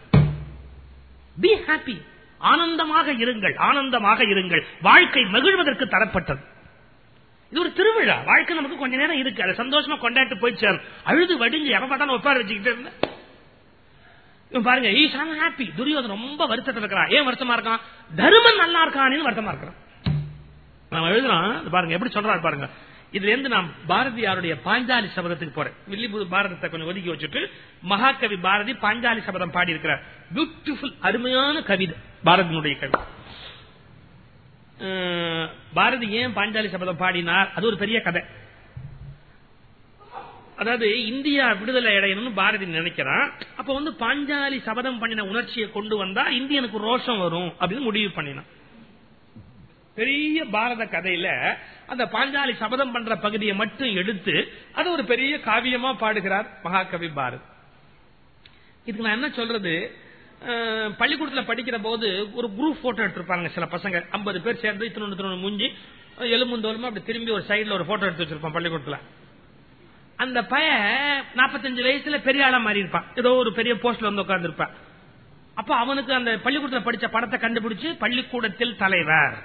பி ஹாப்பி ஆனந்தமாக இருங்கள் ஆனந்தமாக இருங்கள். வாழ்க்கை மகிழ்வதற்கு தரப்பட்டது. இது ஒரு திருவிழா. வாழ்க்கை நமக்கு கொஞ்ச நேரம் இருக்கு. அதை சந்தோஷமா கொண்டாட்டு போயிடுச்சு. அழுது வடிஞ்சு எவ பார்த்தாலும் ஒப்பார இருந்தேன். பாருங்க ஈசான் ஹாப்பி துரியோதன் ரொம்ப வருத்தத்தில் இருக்கிறான். ஏன் வருத்தமா இருக்கான்? தர்மன் நல்லா இருக்கான்னு வருத்தமா இருக்கிறான். நான் எழுதுறான் பாருங்க எப்படி சொல்றாரு பாருங்க. இதுல இருந்து நான் பாரதியாருடைய பாஞ்சாலி சபதத்துக்கு போறேன். வில்லிபுது பாரதத்தை கொஞ்சம் ஒதுக்கி வச்சுட்டு மகாகவி பாரதி பாஞ்சாலி சபதம் பாடி இருக்கிறார் பியூட்டிஃபுல் அருமையான கவிதை பாரதியினுடைய கவிதை. பாரதி ஏன் பாஞ்சாலி சபதம் பாடினார்? அது ஒரு பெரிய கதை. அதாவது இந்தியா விடுதலை அடையணும்னு பாரதி நினைக்கிறான். அப்ப வந்து பாஞ்சாலி சபதம் பண்ணின உணர்ச்சியை கொண்டு வந்தா இந்தியனுக்கு ரோஷம் வரும் அப்படின்னு முடிவு பண்ணினான். பெரிய பாரத கதையில அந்த பாஞ்சாலி சபதம் பண்ற பகுதியை மட்டும் எடுத்து அது ஒரு பெரிய காவியமா பாடுகிறார் மகாகவி பாரத். இதுக்கு நான் என்ன சொல்றது? பள்ளிக்கூடத்தில் படிக்கிற போது ஒரு குரூப் போட்டோ எடுத்திருப்பாங்க சில பசங்க. ஐம்பது பேர் சேர்ந்து இத்தனொன்று இத்தனொன்று மூஞ்சி எலும்புந்தோலுமா அப்படி திரும்பி ஒரு சைடில் ஒரு போட்டோ எடுத்து வச்சிருப்பான் பள்ளிக்கூடத்தில். அந்த பையன் நாற்பத்தஞ்சு வயசுல பெரிய ஆளா மாறி இருப்பான் ஏதோ ஒரு பெரிய போஸ்ட்ல வந்து உட்கார்ந்து இருப்பான் அப்ப அவனுக்கு அந்த பள்ளிக்கூடத்தில் படிச்ச படத்தை கண்டுபிடிச்சு பள்ளிக்கூடத்தில் தலைவர்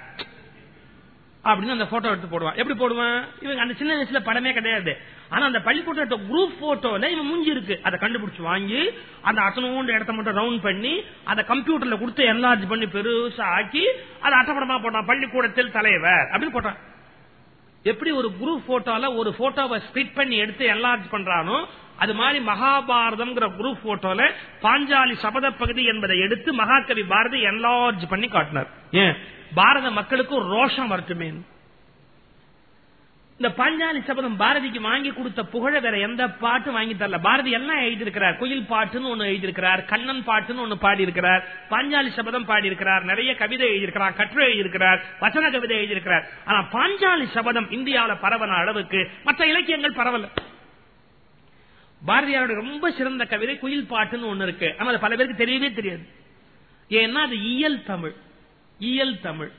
அப்படின்னு அந்த போட்டோ எடுத்து போடுவான். எப்படி போடுவான்? இவங்க அந்த சின்ன வயசுல படமே கிடையாது. ஆனா அந்த பள்ளிக்கூடத்தோட குரூப் போட்டோல இவன் மூஞ்சி இருக்கு. அதை கண்டுபிடிச்சு வாங்கி அந்த அத்தனோண்டு இடத்த மட்டும் ரவுண்ட் பண்ணி அதை கம்ப்யூட்டர்ல கொடுத்து என்லார்ஜ் பண்ணி பெருசா ஆக்கி அதை அட்டப்படமா போட்டான் பள்ளிக்கூடத்தில் தலைவர் அப்படின்னு போட்டான் எப்படி ஒரு குரூப் போட்டோல ஒரு போட்டோவை ஸ்பிட் பண்ணி எடுத்து என்லார்ஜ் பண்றானோ அது மாதிரி மகாபாரதம் குரூப் போட்டோல பாஞ்சாலி சபத பகுதி என்பதை எடுத்து மகாகவி பாரதி என்லார்ஜ் பண்ணி காட்டினார். ஏன்? பாரத மக்களுக்கு ரோஷம் வரட்டுமே இந்த பாஞ்சாலி சபதம் பாரதிக்கு வாங்கி கொடுத்த புகழ வேற எந்த பாட்டும் வாங்கி தரல. பாரதி எல்லாம் எழுதியிருக்கிறார். குயில் பாட்டுன்னு ஒண்ணு எழுதியிருக்கிறார். கண்ணன் பாட்டுன்னு ஒண்ணு பாடி இருக்கிறார் பாஞ்சாலி சபதம் பாடி இருக்கிறார் நிறைய கவிதை எழுதியிருக்கிறார். கட்டுரை எழுதியிருக்கிறார். வசன கவிதை எழுதியிருக்கிறார். ஆனா பாஞ்சாலி சபதம் இந்தியாவில பரவன அளவுக்கு மற்ற இலக்கியங்கள் பரவல. பாரதியாருடைய ரொம்ப சிறந்த கவிதை குயில் பாட்டுன்னு ஒண்ணு இருக்கு. ஆனா அது பல பேருக்கு தெரியவே தெரியாது. ஏன்னா அது இயல் தமிழ். இயல் தமிழ்.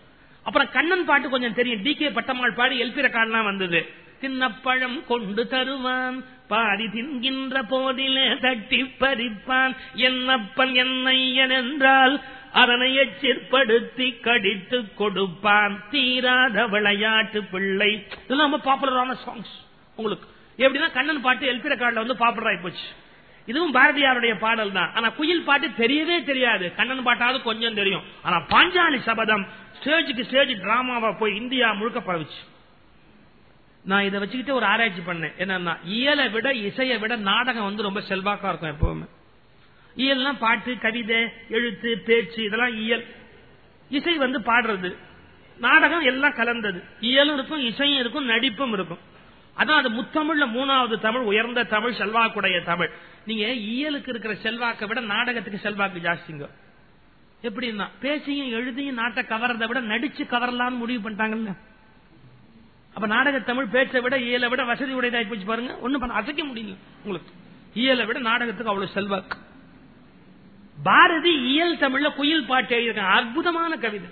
அப்புறம் கண்ணன் பாட்டு கொஞ்சம் தெரியும். டி கே பட்டம்மாள் பாடி எல்பி ரெக்கார்ட்லாம் வந்தது. தின்னப்பழம் கொண்டு தருவான் பாடி தின்கின்ற போதிலே தட்டி பறிப்பான். என்னப்பன் என்னையன் என்றால் அதனை எச்சிற்படுத்தி கடித்து கொடுப்பான். தீராத விளையாட்டு பிள்ளை. இதெல்லாம் பாப்புலரான சாங்ஸ் உங்களுக்கு. எப்படின்னா கண்ணன் பாட்டு எல்பி ரெக்கார்ட்ல வந்து பாப்புலர் ஆகி போச்சு. இதுவும் பாரதியாருடைய பாடல் தான். ஆனா குயில் பாட்டு தெரியவே தெரியாது. கண்ணன் பாட்டாவது கொஞ்சம் தெரியும். ஆனா பாஞ்சாலி சபதம் ஸ்டேஜுக்கு ஸ்டேஜ் டிராமாவா போய் இந்தியா முழுக்க பரவிச்சு. நான் இதை வச்சுக்கிட்டு ஒரு ஆராய்ச்சி பண்ணேன். என்னன்னா இயலை விட இசையை விட நாடகம் வந்து ரொம்ப செல்வாக்கா இருக்கும் எப்பவுமே. இயல்னா பாட்டு கவிதை எழுத்து பேச்சு இதெல்லாம் இயல். இசை வந்து பாடுறது. நாடகம் எல்லாம் கலந்தது. இயலும் இருக்கும் இசையும் இருக்கும் நடிப்பும் இருக்கும். அதான் அது முத்தமிழ்ல மூணாவது தமிழ் உயர்ந்த தமிழ் செல்வாக்குடைய தமிழ். நீங்க இயலுக்கு இருக்கிற செல்வாக்கை விட நாடகத்துக்கு செல்வாக்கு ஜாஸ்திங்க. எப்படின்னா பேசியும் எழுதியும் நாட்டை கவர்றதை விட நடிச்சு கவரலாம்னு முடிவு பண்ணிட்டாங்கல்ல. அப்ப நாடக தமிழ் பேச்சை விட இயலை விட வசதி உடையதாகி போச்சு பாருங்க. ஒண்ணும் பண்ண அசைக்க முடியல உங்களுக்கு. இயலை விட நாடகத்துக்கு அவ்வளவு செல்வாக்கு. பாரதி இயல் தமிழ்ல குயில் பாட்டு எழுதியிருக்காங்க. அற்புதமான கவிதை.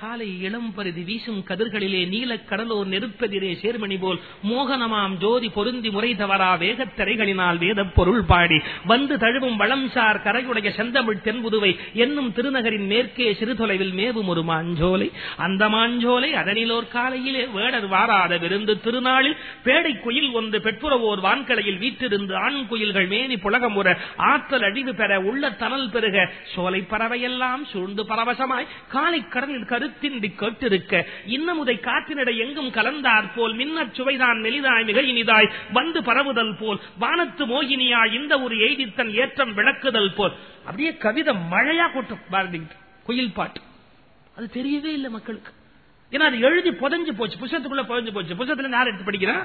காலை இளம் பருதி வீசும் கதிர்களிலே நீலக் கடலோர் நெருப்பெதிரே சேர்மணி போல் மோகனமாம் ஜோதி பொருந்தி முறை தவறா வேகத்திரைகளினால் வேத பொருள் பாடி. வந்து தழுவும் வளம்சார் கரையுடைய செந்தமிழ் தென்புதுவை என்னும் திருநகரின் மேற்கே சிறு தொலைவில் மேவும் ஒரு மாஞ்சோலை. அந்த மாஞ்சோலை அதனிலோர் காலையிலே வேடர் வாராத விருந்து திருநாளில் பேடை குயில் ஒன்று பெற்றுறவோர் வான்கலையில் வீற்றிருந்து ஆண் குயில்கள் மேனி புலகம் உற ஆற்றல் அழிவு பெற உள்ள தனல் பெருக. சோலை பறவையெல்லாம் சூழ்ந்து பரவசமாய் காலை கடலில் கரு கருத்தின்றி கேட்டிருக்க இன்னமுதை காற்றினடை எங்கும் கலந்தார் போல் மின்னச் சுவைதான் மெலிதாய் மிக இனிதாய் வந்து பரவுதல் போல் வானத்து மோகினியா இந்த ஒரு எய்தித்தன் ஏற்றம் விளக்குதல் போல். அப்படியே கவிதை மழையா கொட்டும் பாரதி குயில் பாட்டு. அது தெரியவே இல்லை மக்களுக்கு. ஏன்னா அது எழுதி புதஞ்சு போச்சு புஷத்துக்குள்ள புதஞ்சு போச்சு. புஷத்துல யார் எடுத்து படிக்கிறேன்?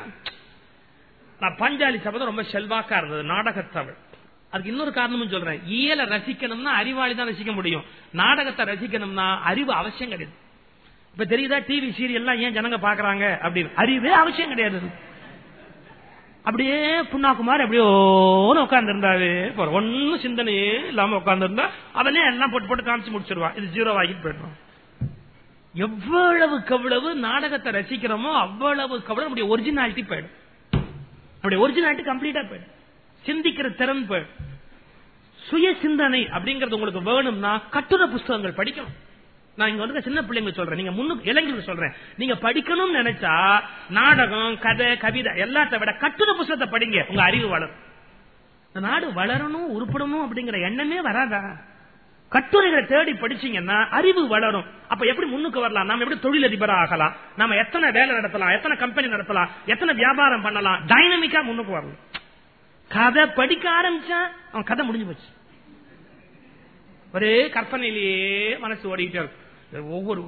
நான் பஞ்சாலி சபதம் ரொம்ப செல்வாக்கா இருந்தது நாடக தமிழ் அதுக்கு இன்னொரு காரணமும் சொல்றேன். இயலை ரசிக்கணும்னா அறிவாளி தான் ரசிக்க முடியும். நாடகத்தை ரசிக்கணும்னா அறிவு அவசியம் கிடையாது. இப்ப தெரியுதா? டிவி சீரியல்லாம் ஏன் ஜனங்க பாக்குறாங்க அப்படின்னு. அறிவே அவசியம் கிடையாது. அப்படியே புண்ணாக்குமார் எப்படியோ உட்கார்ந்து இருந்தாரு ஒன்னும் சிந்தனையே இல்லாம உட்கார்ந்து இருந்தா அவனே எல்லாம் போட்டு போட்டு காமிச்சு முடிச்சிருவான். இது ஜீரோ ஆகிட்டு போயிடுவான் எவ்வளவுக்கு எவ்வளவு நாடகத்தை ரசிக்கிறோமோ அவ்வளவுக்கு அவ்வளவு நம்முடைய ஒரிஜினாலிட்டி போயிடும். நம்முடைய ஒரிஜினாலிட்டி கம்ப்ளீட்டா போயிடும். சிந்திக்கிற திறன் சுய சிந்தனை அப்படிங்கறது உங்களுக்கு வேணும்னா கட்டுரை புஸ்தகங்கள் படிக்கணும். நான் இங்க வந்து சின்ன பிள்ளைங்க சொல்றேன். நீங்க முன்னுக்கு இளைஞர்கள் சொல்றேன். நீங்க படிக்கணும்னு நினைச்சா நாடகம் கதை கவிதை எல்லாத்த விட கட்டுரை புஸ்தகத்தை படிங்க. உங்க அறிவு வளரும். நாடு வளரணும் உருப்படணும் அப்படிங்கிற எண்ணமே வராதா? கட்டுரைகளை தேடி படிச்சீங்கன்னா அறிவு வளரும். அப்ப எப்படி முன்னுக்கு வரலாம்? நாம எப்படி தொழிலதிபரா ஆகலாம்? நாம எத்தனை வேலை நடத்தலாம்? எத்தனை கம்பெனி நடத்தலாம்? எத்தனை வியாபாரம் பண்ணலாம்? டைனமிக்கா முன்னுக்கு வரலாம் கதை படிக்க ஆரம்பிச்சான். அவன் கதை முடிஞ்சு போச்சு. ஒரே கற்பனையிலேயே மனசு ஓடிக்கிட்டே இருக்கும். ஒவ்வொரு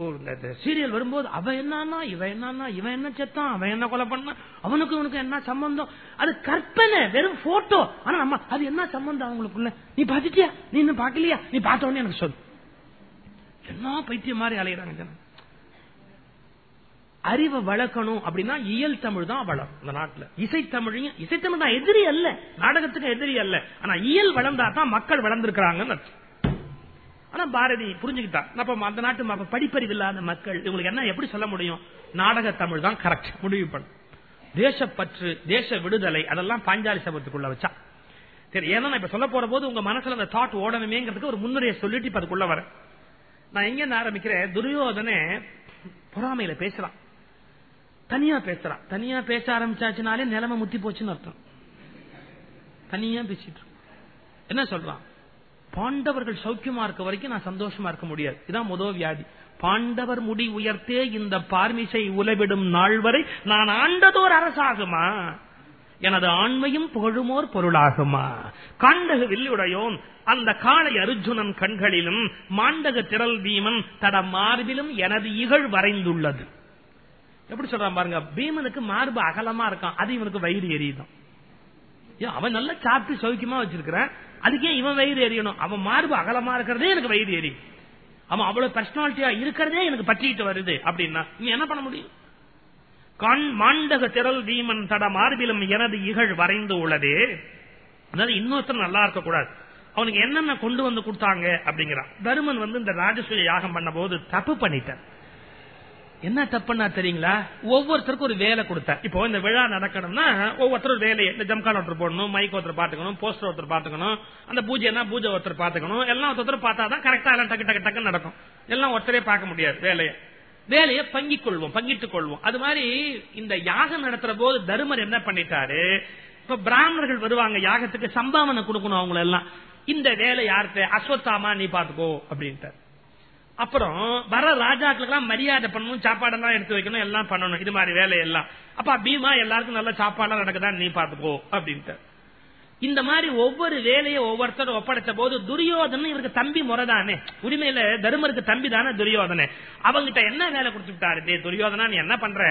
சீரியல் வரும்போது அவ என்னன்னா இவன் என்னன்னா இவன் என்ன செத்தான் அவன் என்ன கொலை பண்ண அவனுக்கு இவனுக்கு என்ன சம்பந்தம்? அது கற்பனை வெறும் போட்டோ ஆனா நம்ம அது என்ன சம்பந்தம் அவங்களுக்குள்ள? நீ பாத்துட்டியா நீ இன்னும் பாக்கலையா நீ பார்த்த உடனே எனக்கு சொல்லு. என்ன பைத்தியம் மாதிரி அலையிறாங்க ஜனம். அறிவை வளர்க்கணும் அப்படின்னா இயல் தமிழ் தான் வளரும் இந்த நாட்டில். இசைத்தமிழையும் இசைத்தமிழ் தான் எதிரி அல்ல. நாடகத்துக்கு எதிரி அல்ல. ஆனா இயல் வளர்ந்தா தான் மக்கள் வளர்ந்திருக்கிறாங்கன்னு ஆனா பாரதி புரிஞ்சுக்கிட்டா அப்ப அந்த நாட்டு படிப்பறிவு இல்லாத மக்கள் இவங்களுக்கு என்ன எப்படி சொல்ல முடியும்? நாடக தமிழ் தான் கரெக்ட் முடிவு பண்ணும் தேசப்பற்று தேச விடுதலை அதெல்லாம் பாஞ்சாலி சபத்துக்குள்ள வச்சா. சரி ஏன்னா இப்ப சொல்ல போற போது உங்க மனசுல அந்த தாட் ஓடணுமேங்கிறதுக்கு ஒரு முன்னுரையை சொல்லிட்டு இப்ப அதுக்குள்ள வரேன். நான் எங்க ஆரம்பிக்கிறேன் துரியோதனே பொறாமையில பேசுறான். தனியா பேசுறான் தனியா பேச ஆரம்பிச்சாச்சுனாலே நிலைமை முத்தி போச்சுன்னு அர்த்தம். தனியா பேசிட்டு என்ன சொல்றான் பாண்டவர்கள் சௌக்கியமா இருக்க வரைக்கும் நான் சந்தோஷமா இருக்க முடியாது. இதான் முதல் வியாதி. பாண்டவர் முடி உயர்த்தே இந்த பார்மிசை உலவிடும் நாள் வரை நான் ஆண்டதோர் அரசாகுமா? எனது ஆண்மையும் புகழுமோர் பொருளாகுமா? காண்டக வில்லுடையோன் அந்த காளை அர்ஜுனன் கண்களிலும் மாண்டக திரள் பீமன் தட மார்பிலும் எனது இகழ் வரைந்துள்ளது. எப்படி சொல்றான் பாருங்க பீமனுக்கு மார்பு அகலமா இருக்கான். அது இவனுக்கு வயிறு எரியுதான். அவன் நல்லா சாப்பிட்டு சௌக்கியமா வச்சிருக்கிறான். அதுக்கே இவன் வயிறு எரியணும். அவன் மார்பு அகலமா இருக்கிறதே எனக்கு வயிறு எரி அவன் அவ்வளவு பர்சனாலிட்டியா இருக்கிறதே எனக்கு பற்றிட்டு வருது அப்படின்னா நீ என்ன பண்ண முடியும்? கண் மாண்டக திரள் வீமன் தட மார்பிலும் எனது இகழ் வரைந்து உள்ளதே. அதாவது இன்னொருத்தர் நல்லா இருக்கக்கூடாது. அவனுக்கு என்னென்ன கொண்டு வந்து கொடுத்தாங்க அப்படிங்கிறான். தருமன் வந்து இந்த ராஜசூய யாகம் பண்ண போது தப்பு பண்ணிட்டான். என்ன தப்புன்னா தெரியுங்களா? ஒவ்வொருத்தருக்கும் ஒரு வேலை கொடுத்தேன் இப்போ இந்த விழா நடக்கணும்னா ஒவ்வொருத்தரும் வேலையை இந்த ஜம்கான் ஒருத்தர் போடணும் மைக் ஒருத்தர் பாத்துக்கணும் போஸ்டர் ஒருத்தர் பாத்துக்கணும் அந்த பூஜைனா பூஜை ஒருத்தர் பாத்துக்கணும் எல்லாம் ஒருத்தர் பார்த்தாதான் கரெக்டா எல்லாம் டக்கு டக்கு டக்கு நடக்கும். எல்லாம் ஒருத்தரே பார்க்க முடியாது வேலையை. வேலையை பங்கிக் கொள்வோம் பங்கிட்டுக் கொள்வோம். அது மாதிரி இந்த யாகம் நடத்துற போது தருமர் என்ன பண்ணிட்டாரு? இப்ப பிராமணர்கள் வருவாங்க யாகத்துக்கு சம்பாவனை கொடுக்கணும் அவங்கள எல்லாம் இந்த வேலை யார்கிட்ட? அஸ்வத்தாமா நீ பாத்துக்கோ அப்படின்ட்டு அப்புறம் வர ராஜாக்களுக்கெல்லாம் மரியாதை பண்ணணும் சாப்பாடெல்லாம் எடுத்து வைக்கணும் எல்லாம் பண்ணணும். இது மாதிரி வேலையெல்லாம். அப்ப பீமா எல்லாருக்கும் நல்ல சாப்பாடெல்லாம் நடக்குதா நீ பாத்துக்கோ அப்படின்ட்டு. இந்த மாதிரி ஒவ்வொரு வேலையை ஒவ்வொருத்தரும் ஒப்படைத்த போது துரியோதனன் இவருக்கு தம்பி முறைதானே. உரிமையில தருமருக்கு தம்பி தானே துரியோதனே. அவங்கிட்ட என்ன வேலை கொடுத்துட்டாரு டே துரியோதனா நீ என்ன பண்ற?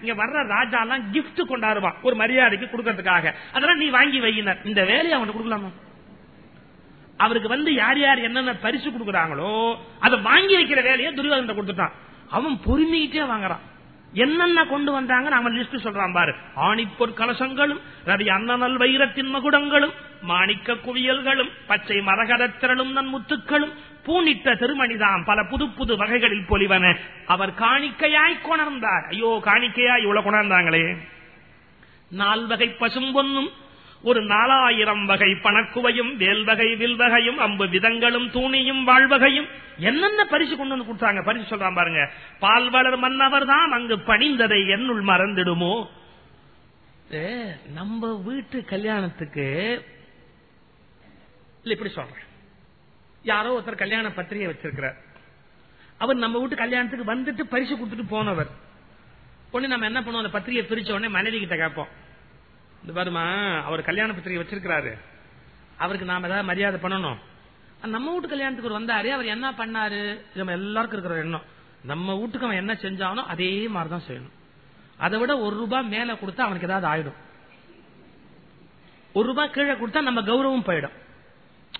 இங்க வர்ற ராஜா எல்லாம் கிஃப்ட் கொண்டாடுவான் ஒரு மரியாதைக்கு கொடுக்கறதுக்காக. அதெல்லாம் நீ வாங்கி வையினர். இந்த வேலையை அவனுக்கு கொடுக்கலாமா? அவருக்கு வந்து யார் யார் என்னென்ன பரிசு கொடுக்குறாங்களோ அதை வாங்கி வைக்கிற வேலையை துரியோதன கொடுத்துட்டான். அவன் பொறுமையிட்டே வாங்குறான். என்னென்ன கொண்டு வந்தாங்க அவன் லிஸ்ட் சொல்றான் பாரு. ஆணிப்பொற் கலசங்களும் ரவி அன்னநல் வைரத்தின் மகுடங்களும் மாணிக்க குவியல்களும் பச்சை மரகதத்திரளும் நன் முத்துக்களும் பூனிட்ட திருமணிதாம் பல புது புது வகைகளில் பொலிவன. அவர் காணிக்கையாய் கொணர்ந்தார். ஐயோ காணிக்கையாய் இவ்வளவு கொணர்ந்தாங்களே. நால்வகை பசும்பொன்னும் ஒரு நாலாயிரம் வகை பணக்குவையும் வேல்வகை வில்வகையும் அம்பு விதங்களும் தூணியும் வாழ்வகையும் என்னென்ன பரிசு கொண்டு வந்து கொடுத்தாங்க? பரிசு சொல்றான் பாருங்க. பால்வளர் மன்னவர் தான் அங்கு பணிந்ததை என்னுள் மறந்துடுமோ? நம்ம வீட்டு கல்யாணத்துக்கு இல்ல இப்படி சொல்றேன். யாரோ ஒருத்தர் கல்யாண பத்திரிகை வச்சிருக்கிறார். அவர் நம்ம வீட்டு கல்யாணத்துக்கு வந்துட்டு பரிசு கொடுத்துட்டு போனவர். உடனே நம்ம என்ன பண்ணுவோம்? அந்த பத்திரிகை பிரிச்ச உடனே மனைவி கிட்ட கேட்போம். இந்த பாருமா அவர் கல்யாண பத்திரிகை வச்சிருக்கிறாரு. அவருக்கு நாம ஏதாவது மரியாதை பண்ணணும். நம்ம வீட்டு கல்யாணத்துக்கு ஒரு வந்தாரு அவர் என்ன பண்ணாரு? நம்ம எல்லாருக்கும் இருக்கிற எண்ணம். நம்ம வீட்டுக்கு அவன் என்ன செஞ்சானோ அதே மாதிரிதான் செய்யணும். அதை விட ஒரு ரூபாய் மேல கொடுத்தா அவனுக்கு ஏதாவது ஆயிடும். ஒரு ரூபாய் கீழே கொடுத்தா நம்ம கௌரவம் போயிடும்.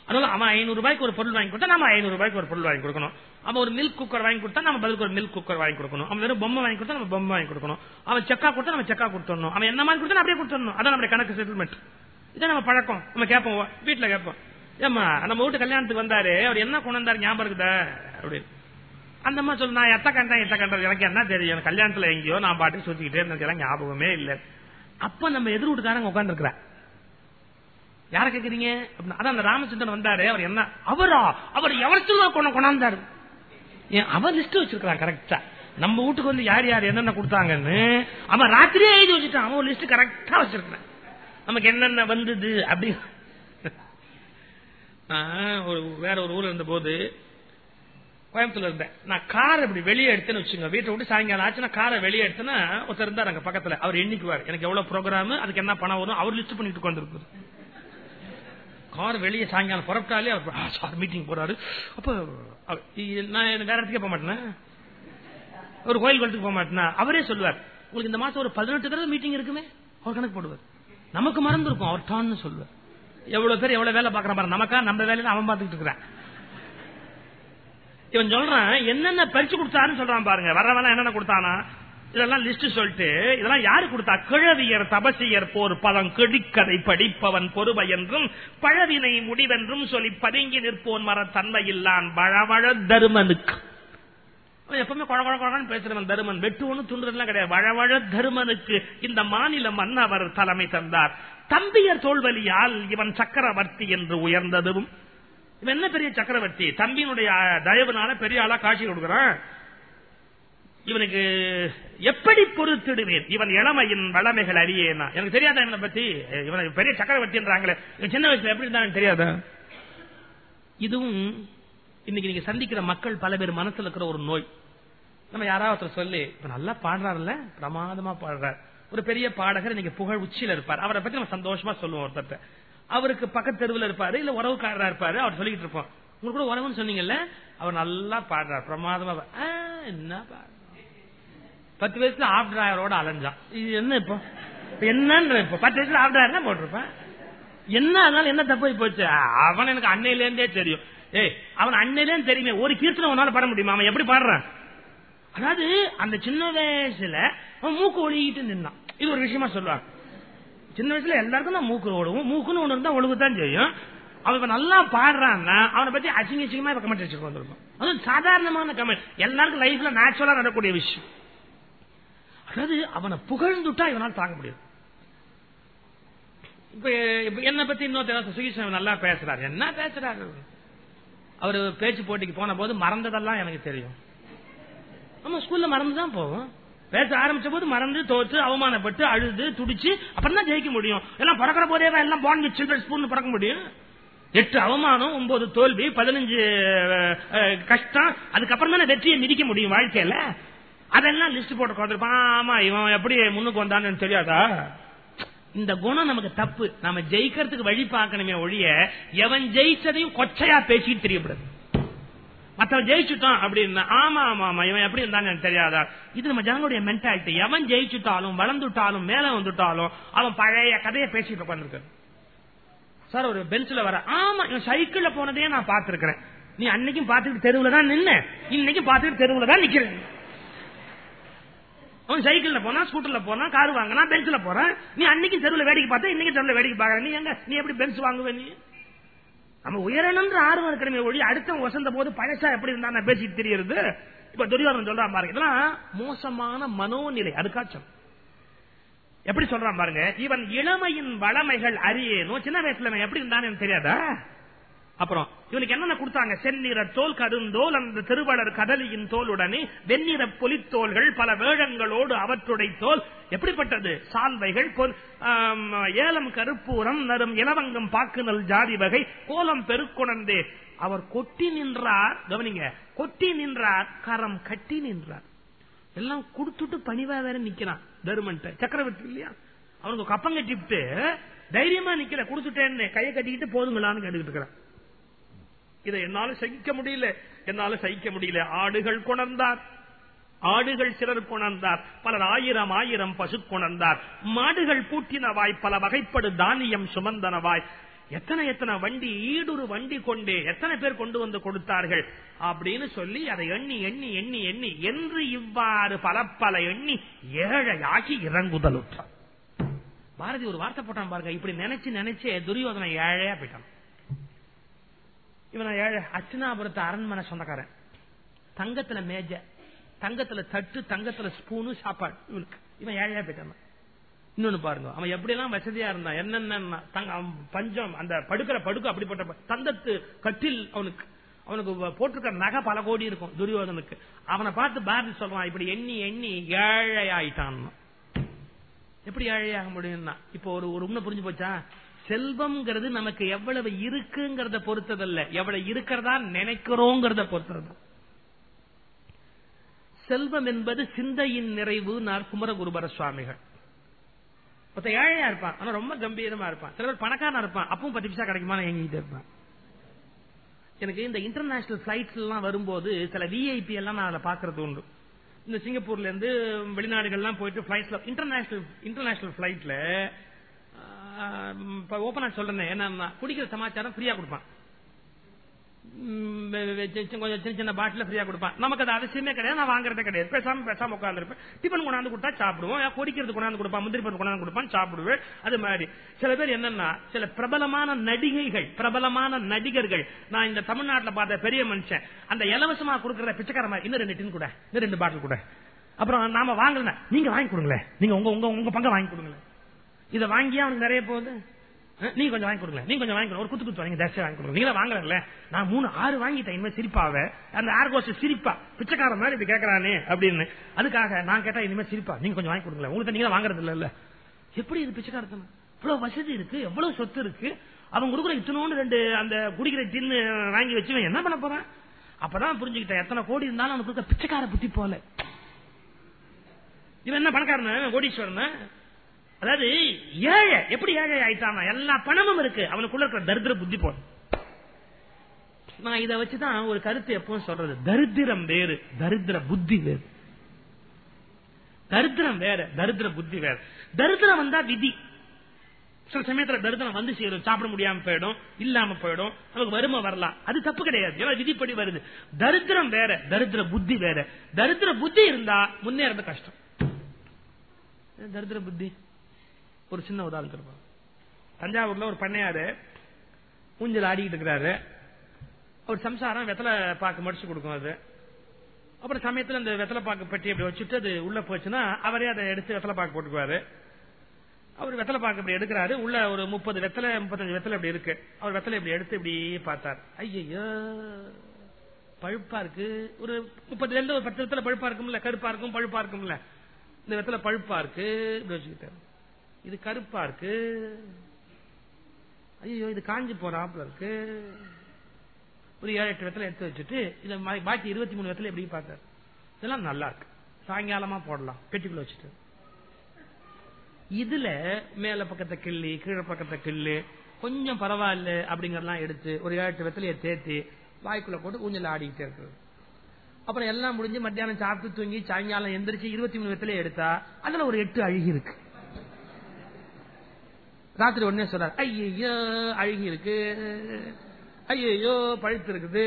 அதனால அவன் ஐநூறு ரூபாய்க்கு ஒரு பொருள் வாங்கி கொடுத்தா நம்ம ஐநூறு ரூபாய்க்கு ஒரு பொருள் வாங்கி கொடுக்கணும். அவன் ஒரு மில்க் குக்கர் வாங்கி கொடுத்தா நம்ம பதிலுக்கு ஒரு மில்க் குக்கர் வாங்கி கொடுக்கணும். அவன் வெறும் பொம்மை வாங்கி கொடுத்தா நம்ம பொம்மை வாங்கி கொடுக்கணும். அவன் செக்கா கொடுத்தா நம்ம செக்கா கொடுத்துடணும். அவன் என்ன மாதிரி கொடுத்தா அப்படியே கொடுத்துடணும். அதான் நம்ம கணக்கு செட்டில்மெண்ட் இதான் நம்ம பழக்கம். நம்ம கேட்போம். வீட்டுல கேட்போம். ஏமா நம்ம வீட்டு கல்யாணத்துக்கு வந்தாரு. அவர் என்ன கொண்டு வந்தாரு? ஞாபகம் இருக்குதா? அப்படின்னு. அந்த மாதிரி சொல்லு நான் எத்த கண்டேன் எத்த கண்டது எனக்கு என்ன தெரியும்? எனக்கு கல்யாணத்துல எங்கேயோ நான் பாட்டு சுத்திக்கிட்டே இருந்தேன் ஞாபகமே இல்லை. அப்ப நம்ம எதிர் வீட்டுக்காரங்க உட்காந்துருக்கிறேன் யார கேக்குறீங்க? அதான் அந்த ராமச்சந்திரன் வந்தாரு அவர் என்ன அவரா? அவர் எவரத்துல கொண்டு கொண்டாந்தாரு? அவன் லிஸ்ட் வச்சிருக்கான் கரெக்டா நம்ம வீட்டுக்கு வந்து யார் யார் என்னென்ன கொடுத்தாங்கன்னு அவன் ராத்திரியே எழுதி வச்சுட்டான். அவன் லிஸ்ட் கரெக்டா வச்சிருக்கான் நமக்கு என்னென்ன வந்தது அப்படி? ஒரு வேற ஒரு ஊர்ல இருந்த போது கோயம்புத்தூர்ல இருந்தேன். நான் காரை இப்படி வெளியே எடுத்தேன்னு வச்சுங்க வீட்டை விட்டு சாயங்காலம் ஆச்சுன்னா காரை வெளியே எடுத்தேன்னா ஒருத்தர் இருந்தார் அங்க பக்கத்துல. அவர் எண்ணிக்குவார். எனக்கு எவ்வளவு ப்ரோக்ராம் அதுக்கு என்ன பணம் வரும் அவர் லிஸ்ட் பண்ணிட்டு உட்காந்துருப்பாரு கார் வெளியே சாயங்காலம் புறப்பட்டாலே அவர் சார் மீட்டிங் போறாரு. அப்ப நான் வேற இடத்துக்கே போக மாட்டேன்? ஒரு கோயில் குளத்துக்கு போக மாட்டேன்னா அவரே சொல்லுவார் உங்களுக்கு இந்த மாசம் ஒரு பதினெட்டு தடவை மீட்டிங் இருக்குமே. அவர் கணக்கு போடுவார். நமக்கு மறந்து இருக்கும் அவர் டான்னு சொல்லுவார். எவ்வளவு பேர் எவ்வளவு வேலை பாக்குற பாரு நமக்கா நம்ம வேலையில அவன் பார்த்துட்டு இருக்கிறான். இவன் சொல்றான் என்னென்ன பரிச்சு கொடுத்தாருன்னு சொல்றான் பாருங்க. வரவன என்னென்ன கொடுத்தானா? இதெல்லாம் லிஸ்ட் சொல்லிட்டு இதெல்லாம் யாரு கொடுத்தா? கிழவியர் தபசியர் போர் பதம் கெடிக்கதை படிப்பவன் பொறுமை என்றும் பழவினை முடிவென்றும் சொல்லி பதுங்கி நிற்போன் மர தன்மையில்லான் வழவழ தருமனுக்கு. எப்பவுமே குழ குழ குழன்னு பேசுறவன் தருமன். வெட்டு ஒண்ணு துண்டுறதுலாம் கிடையாது. வழவழ தருமனுக்கு இந்த மாநில மன்னவர் தலைமை தந்தார். தம்பியர் தோல்வலியால் இவன் சக்கரவர்த்தி என்று உயர்ந்ததும். இவன் என்ன பெரிய சக்கரவர்த்தி? தம்பியினுடைய தயவுனால பெரிய ஆளா காட்சி கொடுக்கிறான். இவனுக்கு எப்படி பொறுத்திடுவேன்? இவன் இளமையின் வளமைகள் அறியேனா? எனக்கு தெரியாத இவனை பத்தி? இவனுக்கு பெரிய சக்கரவர்த்தின்றாங்களே. சின்ன வயசுல எப்படி இருந்தான்னு தெரியாத? இதுவும் இன்னைக்கு நீங்க சந்திக்கிற மக்கள் பல பேர் மனசுல இருக்கிற ஒரு நோய். நம்ம யாராவது சொல்லி இப்ப நல்லா பாடுறாருல்ல? பிரமாதமா பாடுறார். ஒரு பெரிய பாடகர் இன்னைக்கு புகழ் உச்சியில இருப்பார். அவரை பத்தி நம்ம சந்தோஷமா சொல்லுவோம் ஒருத்தர் அவருக்கு பக்கத்து தெருவில் இருப்பாரு இல்ல உறவுக்காரரா இருப்பாரு அவர் சொல்லிட்டு இருப்போம். உங்களுக்கு கூட உறவுன்னு சொன்னீங்கல்ல? அவர் நல்லா பாடுறார் பிரமாதமா என்ன பாடு பத்து வயசுல ஆஃப் டிராயரோட அலைஞ்சான். இது என்ன இப்போ? என்னன்ற இப்போ? பத்து வயசுல ஆஃப் டிராயர் தான் போட்டிருப்பேன். என்ன அதனால என்ன தப்பு போச்சு? அவன் எனக்கு அன்னையிலேருந்தே தெரியும். ஏய் அவன் அன்னையிலே தெரியுமே ஒரு கீர்த்தனை உன்னால பாட முடியுமா? அவன் எப்படி பாடுறான்? அதாவது அந்த சின்ன வயசுல அவன் மூக்கு ஒழுகிட்டு நின்னான். இது ஒரு விஷயமா சொல்லுவாங்க. சின்ன வயசுல எல்லாருக்கும் தான் மூக்கு ஒழுகும். மூக்குன்னு ஒண்ணு இருந்தா ஒழுகுதான் செய்யும். அவன் நல்லா பாடுறான்னா அவனை பத்தி அசிங்க அசிங்கமா கமெண்ட் வச்சுட்டு வந்துருப்பான். அது சாதாரணமான கமெண்ட் எல்லாருக்கும் லைஃப்ல நேச்சுரலா நடக்கூடிய விஷயம். அதாவது அவனை புகழ்ந்துட்டா இவனால் தாங்க முடியும். இப்ப இப்ப பத்தி இன்னொருத்தர் சுகீஷ் நல்லா பேசுறாரு. என்ன பேசுறாரு? அவரு பேச்சு போட்டிக்கு போன போது மறந்ததெல்லாம் எனக்கு தெரியும். நம்ம ஸ்கூல்ல மறந்துதான் போவோம். பேச ஆரம்பிச்ச போது மறந்து தோத்து அவமானப்பட்டு அழுது துடிச்சு அப்புறம் தான் ஜெயிக்க முடியும். எல்லாம் பிறக்கிற போதே எல்லாம் பாண்ட் வித் சில்ட்ரன் ஸ்பூன் பிறக்க முடியும். எட்டு அவமானம் ஒன்பது தோல்வி பதினஞ்சு கஷ்டம் அதுக்கப்புறம் தானே வெற்றியை மிதிக்க முடியும் வாழ்க்கையில. அதெல்லாம் லிஸ்ட் போட்டு கொடுத்துருப்பான் ஆமா இவன் எப்படி முன்னுக்கு வந்தான்னு தெரியாதா? இந்த குணம் நமக்கு தப்பு. நம்ம ஜெயிக்கிறதுக்கு வழி பார்க்கணுமே ஒழிய எவன் ஜெயிச்சதையும் கொச்சையா பேசிட்டு தெரியப்படுது. மத்தவன் ஜெயிச்சுட்டான் அப்படின்னா ஆமா ஆமா ஆமா இவன் எப்படி இருந்தான்னு எனக்கு தெரியாதா? இது நம்ம ஜனங்களுடைய மென்டாலிட்டி எவன் ஜெயிச்சுட்டாலும் வளர்ந்துட்டாலும் மேல வந்துட்டாலும் அவன் பழைய கதையை பேசிட்டு உட்காந்துருக்காரு சார் ஒரு பெஞ்சில் வர ஆமா இவன் சைக்கிள்ல போனதையே நான் பாத்துருக்கிறேன் நீ அன்னைக்கும் பாத்துக்கிட்டு தெருவுல தான் நின்ன. இன்னைக்கும் பாத்துக்கிட்டு தெருவுல தான் நிக்கிறேன். அவன் சைக்கிள்ல போனா ஸ்கூட்டர்ல போனா கார் வாங்கினா பென்ஸ்ல போறான். நீ அன்னைக்கு தெருவில் வேடிக்கை பார்த்தா இன்னைக்கு தெருவில் வேடிக்கை பாக்குற நீ எங்க? நீ எப்படி பென்ஸ் வாங்குவ நீ? நம்ம உயரணுன்ற ஆர்வம் இருக்கிறமே ஒழி அடுத்த வசந்த போது பழசா எப்படி இருந்தா நான் பேசிட்டு தெரியறது. இப்ப துரியோதனன் சொல்றான் பாருங்க இதெல்லாம் மோசமான மனோநிலை அதுக்காச்சும். எப்படி சொல்றான் பாருங்க இவன் இளமையின் வளமைகள் அறியேனோ? சின்ன வயசுல எப்படி இருந்தான்னு எனக்கு தெரியாதா? அப்புறம் இவனுக்கு என்னென்ன கொடுத்தாங்க? செந்நிற தோல் கருந்தோல் அந்த திருவளர் கடலியின் தோலுடனே வெண்ணிற பொலித்தோள்கள் பல வேடங்களோடு அவற்றுடைய தோல் எப்படிப்பட்டது? சால்வைகள் ஏலம் கருப்பூரம் நரும் இலவங்கம் பாக்குநல் ஜாதி வகை கோலம் பெருக்குணர்ந்தே. அவர் கொட்டி நின்றார் கவனிங்க கொட்டி நின்றார் கரம் கட்டி நின்றார். எல்லாம் கொடுத்துட்டு பணிவா வேற நிக்கிறான் தருமன் சக்கரவர்த்தி இல்லையா? அவனுக்கு கப்பம் கட்டிவிட்டு தைரியமா நிக்கிற குடுத்துட்டேன்னு கையை கட்டிக்கிட்டு போதுங்களான்னு கேட்டுக்கிட்டு இருக்கிறான். இதை என்னால சகிக்க முடியல. என்னால சகிக்க முடியல. ஆடுகள் கொணர்ந்தார். ஆடுகள் சிலர் கொணர்ந்தார். பலர் ஆயிரம் ஆயிரம் பசு கொணர்ந்தார். மாடுகள் பூட்டினவாய் பல வகைப்படு தானியம் சுமந்தனவாய். எத்தனை எத்தனை வண்டி ஈடுரு வண்டி கொண்டே எத்தனை பேர் கொண்டு வந்து கொடுத்தார்கள்? அப்படின்னு சொல்லி அதை எண்ணி எண்ணி எண்ணி எண்ணி என்று இவ்வாறு பல பல எண்ணி ஏழையாகி இறங்குதலுற்றார். பாரதி ஒரு வார்த்தை போட்டான் பாருங்க. இப்படி நினைச்சு நினைச்சே துரியோதனை ஏழையா போயிட்டான். இவன் ஏழை அச்சனாபுரத்து அரண்மனை சொந்தக்காரன். தங்கத்துல மேஜ தங்கத்துல தட்டு தங்கத்துல ஸ்பூனு சாப்பாடு. இவனுக்கு. இவன் ஏழையா போயிட்டான். இன்னொன்னு பாருங்க. அவன் எப்படி எல்லாம் வசதியா இருந்தான் என்னென்ன தங்க- பஞ்சம் அந்த படுக்கிற படுக்க அப்படிப்பட்ட ப- தங்கத்து கட்டில் அவனுக்கு. அவனுக்கு போட்டிருக்கிற நகை பல கோடி இருக்கும் துரியோதனுக்கு. அவனை பார்த்து பாரதி சொல்றான் இப்படி எண்ணி எண்ணி ஏழையாயிட்டான். எப்படி ஏழையாக முடியும்னா இப்போ ஒரு ஒரு உண்மை புரிஞ்சு போச்சா? செல்வம்ங்கிறது நமக்கு எவ்வளவு இருக்குங்கிறத பொறுத்ததல்ல. எவ்வளவு இருக்கிறதா நினைக்கிறோங்கிறத பொறுத்தது. செல்வம் என்பது சிந்தையின் நிறைவு நார் குமரகுருபர சுவாமிகள். ஒருத்த ஏழையா இருப்பான். ஆனா ரொம்ப கம்பீரமா இருப்பான். சில பேர் பணக்காரனா இருப்பான். அப்பவும் பத்து பைசா கிடைக்குமான எங்கிட்ட இருப்பான். எனக்கு இந்த இன்டர்நேஷனல் பிளைட்ஸ் எல்லாம் வரும்போது சில விஐபி எல்லாம் நான் அதை பாக்குறது உண்டு. இந்த சிங்கப்பூர்ல இருந்து வெளிநாடுகள்லாம் போயிட்டு பிளைட்ஸ்ல இன்டர்நேஷனல் இன்டர்நேஷனல் பிளைட்ல ஓப்பனா சொல்றேன் என்னன்னா குடிக்கிற சமாச்சாரம் ஃப்ரீயா கொடுப்பான். கொஞ்சம் சின்ன சின்ன பாட்டில ஃப்ரீயா கொடுப்பான். நமக்கு அது அவசியமே கிடையாது நான் வாங்குறதே கிடையாது. பேசாம பேசாம உட்காந்துருப்பேன் டிஃபன் கொண்டாந்து கொடுத்தா சாப்பிடுவோம். குடிக்கிறது கொண்டாந்து கொடுப்பான் முந்திரி பருப்பு கொண்டாந்து கொடுப்பான் சாப்பிடுவேன். அது மாதிரி. சில பேர் என்னன்னா சில பிரபலமான நடிகைகள் பிரபலமான நடிகர்கள் நான் இந்த தமிழ்நாட்டுல பார்த்த பெரிய மனுஷன் அந்த இலவசமா கொடுக்கற பிச்சைக்கார மாதிரி இன்னும் ரெண்டு டின் கூட இன்னும் ரெண்டு பாட்டில் கூட. அப்புறம் நாம வாங்கல நீங்க வாங்கி கொடுங்களேன். நீங்க உங்க உங்க உங்க பங்க வாங்கி கொடுங்களேன். இதை வாங்கியா அவனுக்கு நிறைய போகுது? நீ நீங்க கொஞ்சம் வாங்கி கொடுங்க நீ கொஞ்சம் வாங்கி ஒரு குத்து குத்து வாங்கி ஜாஸ்தியா வாங்கி கொடுங்க. நீங்களே வாங்கல நான் மூணு ஆறு வாங்கிட்டேன். இனிமே சிரிப்பாவ. அந்த ஆர்கோஸ் சிரிப்பா. பிச்சைக்காரன் மாதிரி இப்படி கேட்கறானே அப்படின்னு. அதுக்காக நான் கேட்டா இனிமே சிரிப்பா. நீங்க கொஞ்சம் வாங்கி கொடுங்களேன். உங்களுக்கு நீங்களே வாங்குறது இல்ல எப்படி இது பிச்சைக்காரத்தனம்? இவ்வளவு வசதி இருக்கு எவ்வளவு சொத்து இருக்கு. அவங்க கொடுக்குற இத்தனோண்டு ரெண்டு அந்த குடிக்கிற டின்னு வாங்கி வச்சு என்ன பண்ண போறான்? அப்பதான் புரிஞ்சுக்கிட்டேன். எத்தனை கோடி இருந்தாலும் அவனுக்கு பிச்சைக்கார புத்தி போல. இவன் என்ன பணக்காரன்? கோடீஸ்வரன் அதாவது ஏழை எப்படி ஏழை ஆயிட்டான் எல்லா பணமும் இருக்கு. அவனுக்குள்ள இருக்கிற தரித்திர புத்தி போல நான் இதை வச்சுதான் ஒரு கருத்து எப்பவும் சொல்றது. தரித்திரம் வேறு தரித்திர புத்தி வேறு. தரித்திரம் வேற தரித்திர புத்தி வேற. தரித்திரம் வந்தா விதி. சில சமயத்துல தரித்திரம் வந்து சேரும். சாப்பிட முடியாம போயிடும் இல்லாம போயிடும். நமக்கு வறுமை வரலாம். அது தப்பு கிடையாது. ஏன்னா விதிப்படி வருது. தரித்திரம் வேற தரித்திர புத்தி வேற. தரித்திர புத்தி இருந்தா முன்னேறது கஷ்டம். தரித்திர புத்தி. ஒரு சின்ன உதாரணம் இருப்பாங்க தஞ்சாவூர்ல ஒரு பண்ணையாரு ஊஞ்சல் ஆடிக்கிட்டு இருக்கிறாரு. அவர் சம்சாரம் வெத்தலை பாக்கு மடிச்சு கொடுக்கும் அது. அப்புறம் சமயத்தில் அந்த வெத்தலை பாக்கு பெட்டி அப்படி வச்சுட்டு அது உள்ள போச்சுன்னா அவரே அதை எடுத்து வெத்தலை பாக்கு போட்டுக்குவாரு. அவர் வெத்தலை பாக்கு இப்படி எடுக்கிறாரு. உள்ள ஒரு முப்பது வெத்தலை முப்பத்தஞ்சு வெத்தலை இப்படி இருக்கு. அவர் வெத்தலை இப்படி எடுத்து இப்படி பார்த்தார். ஐயோ பழுப்பா இருக்கு. ஒரு முப்பதுல இருந்து ஒரு பத்து வெத்தலை பழுப்பா இருக்கும்ல. கருப்பா இருக்கும் பழுப்பா இருக்கும்ல. இந்த வெத்தலை பழுப்பா இருக்கு. இப்படி வச்சுக்கிட்டாரு. இது கருப்பா இருக்கு. ஐயோ இது காஞ்சி போறாப்புல இருக்கு. ஒரு ஏழு எட்டு வெத்தலை எடுத்து வச்சுட்டு இதை பாக்கி இருபத்தி மூணு வெத்தலை எப்படி பார்த்தாரு. இதெல்லாம் நல்லா இருக்கு. சாயங்காலமா போடலாம் பெட்டிக்குள்ள வச்சுட்டு. இதுல மேல பக்கத்தை கிள்ளி கீழே பக்கத்தை கிள்ளு கொஞ்சம் பரவாயில்ல அப்படிங்கறதெல்லாம் எடுத்து ஒரு ஏழு எட்டு வெத்தலையை தேத்தி வாய்க்குள்ள போட்டு ஊஞ்சல் ஆடிக்கிட்டே இருக்கிறது அப்புறம் எல்லாம் முடிஞ்சு மத்தியானம் சாப்பிட்டு தூங்கி சாயங்காலம் எந்திரிச்சு இருபத்தி மூணு வெத்தலையை எடுத்தா அதுல ஒரு எட்டு அழுகி இருக்கு. ராத்திரி உடனே சொல்றாரு ஐயோ அழுகி இருக்கு. ஐயோ பழுத்து இருக்குது.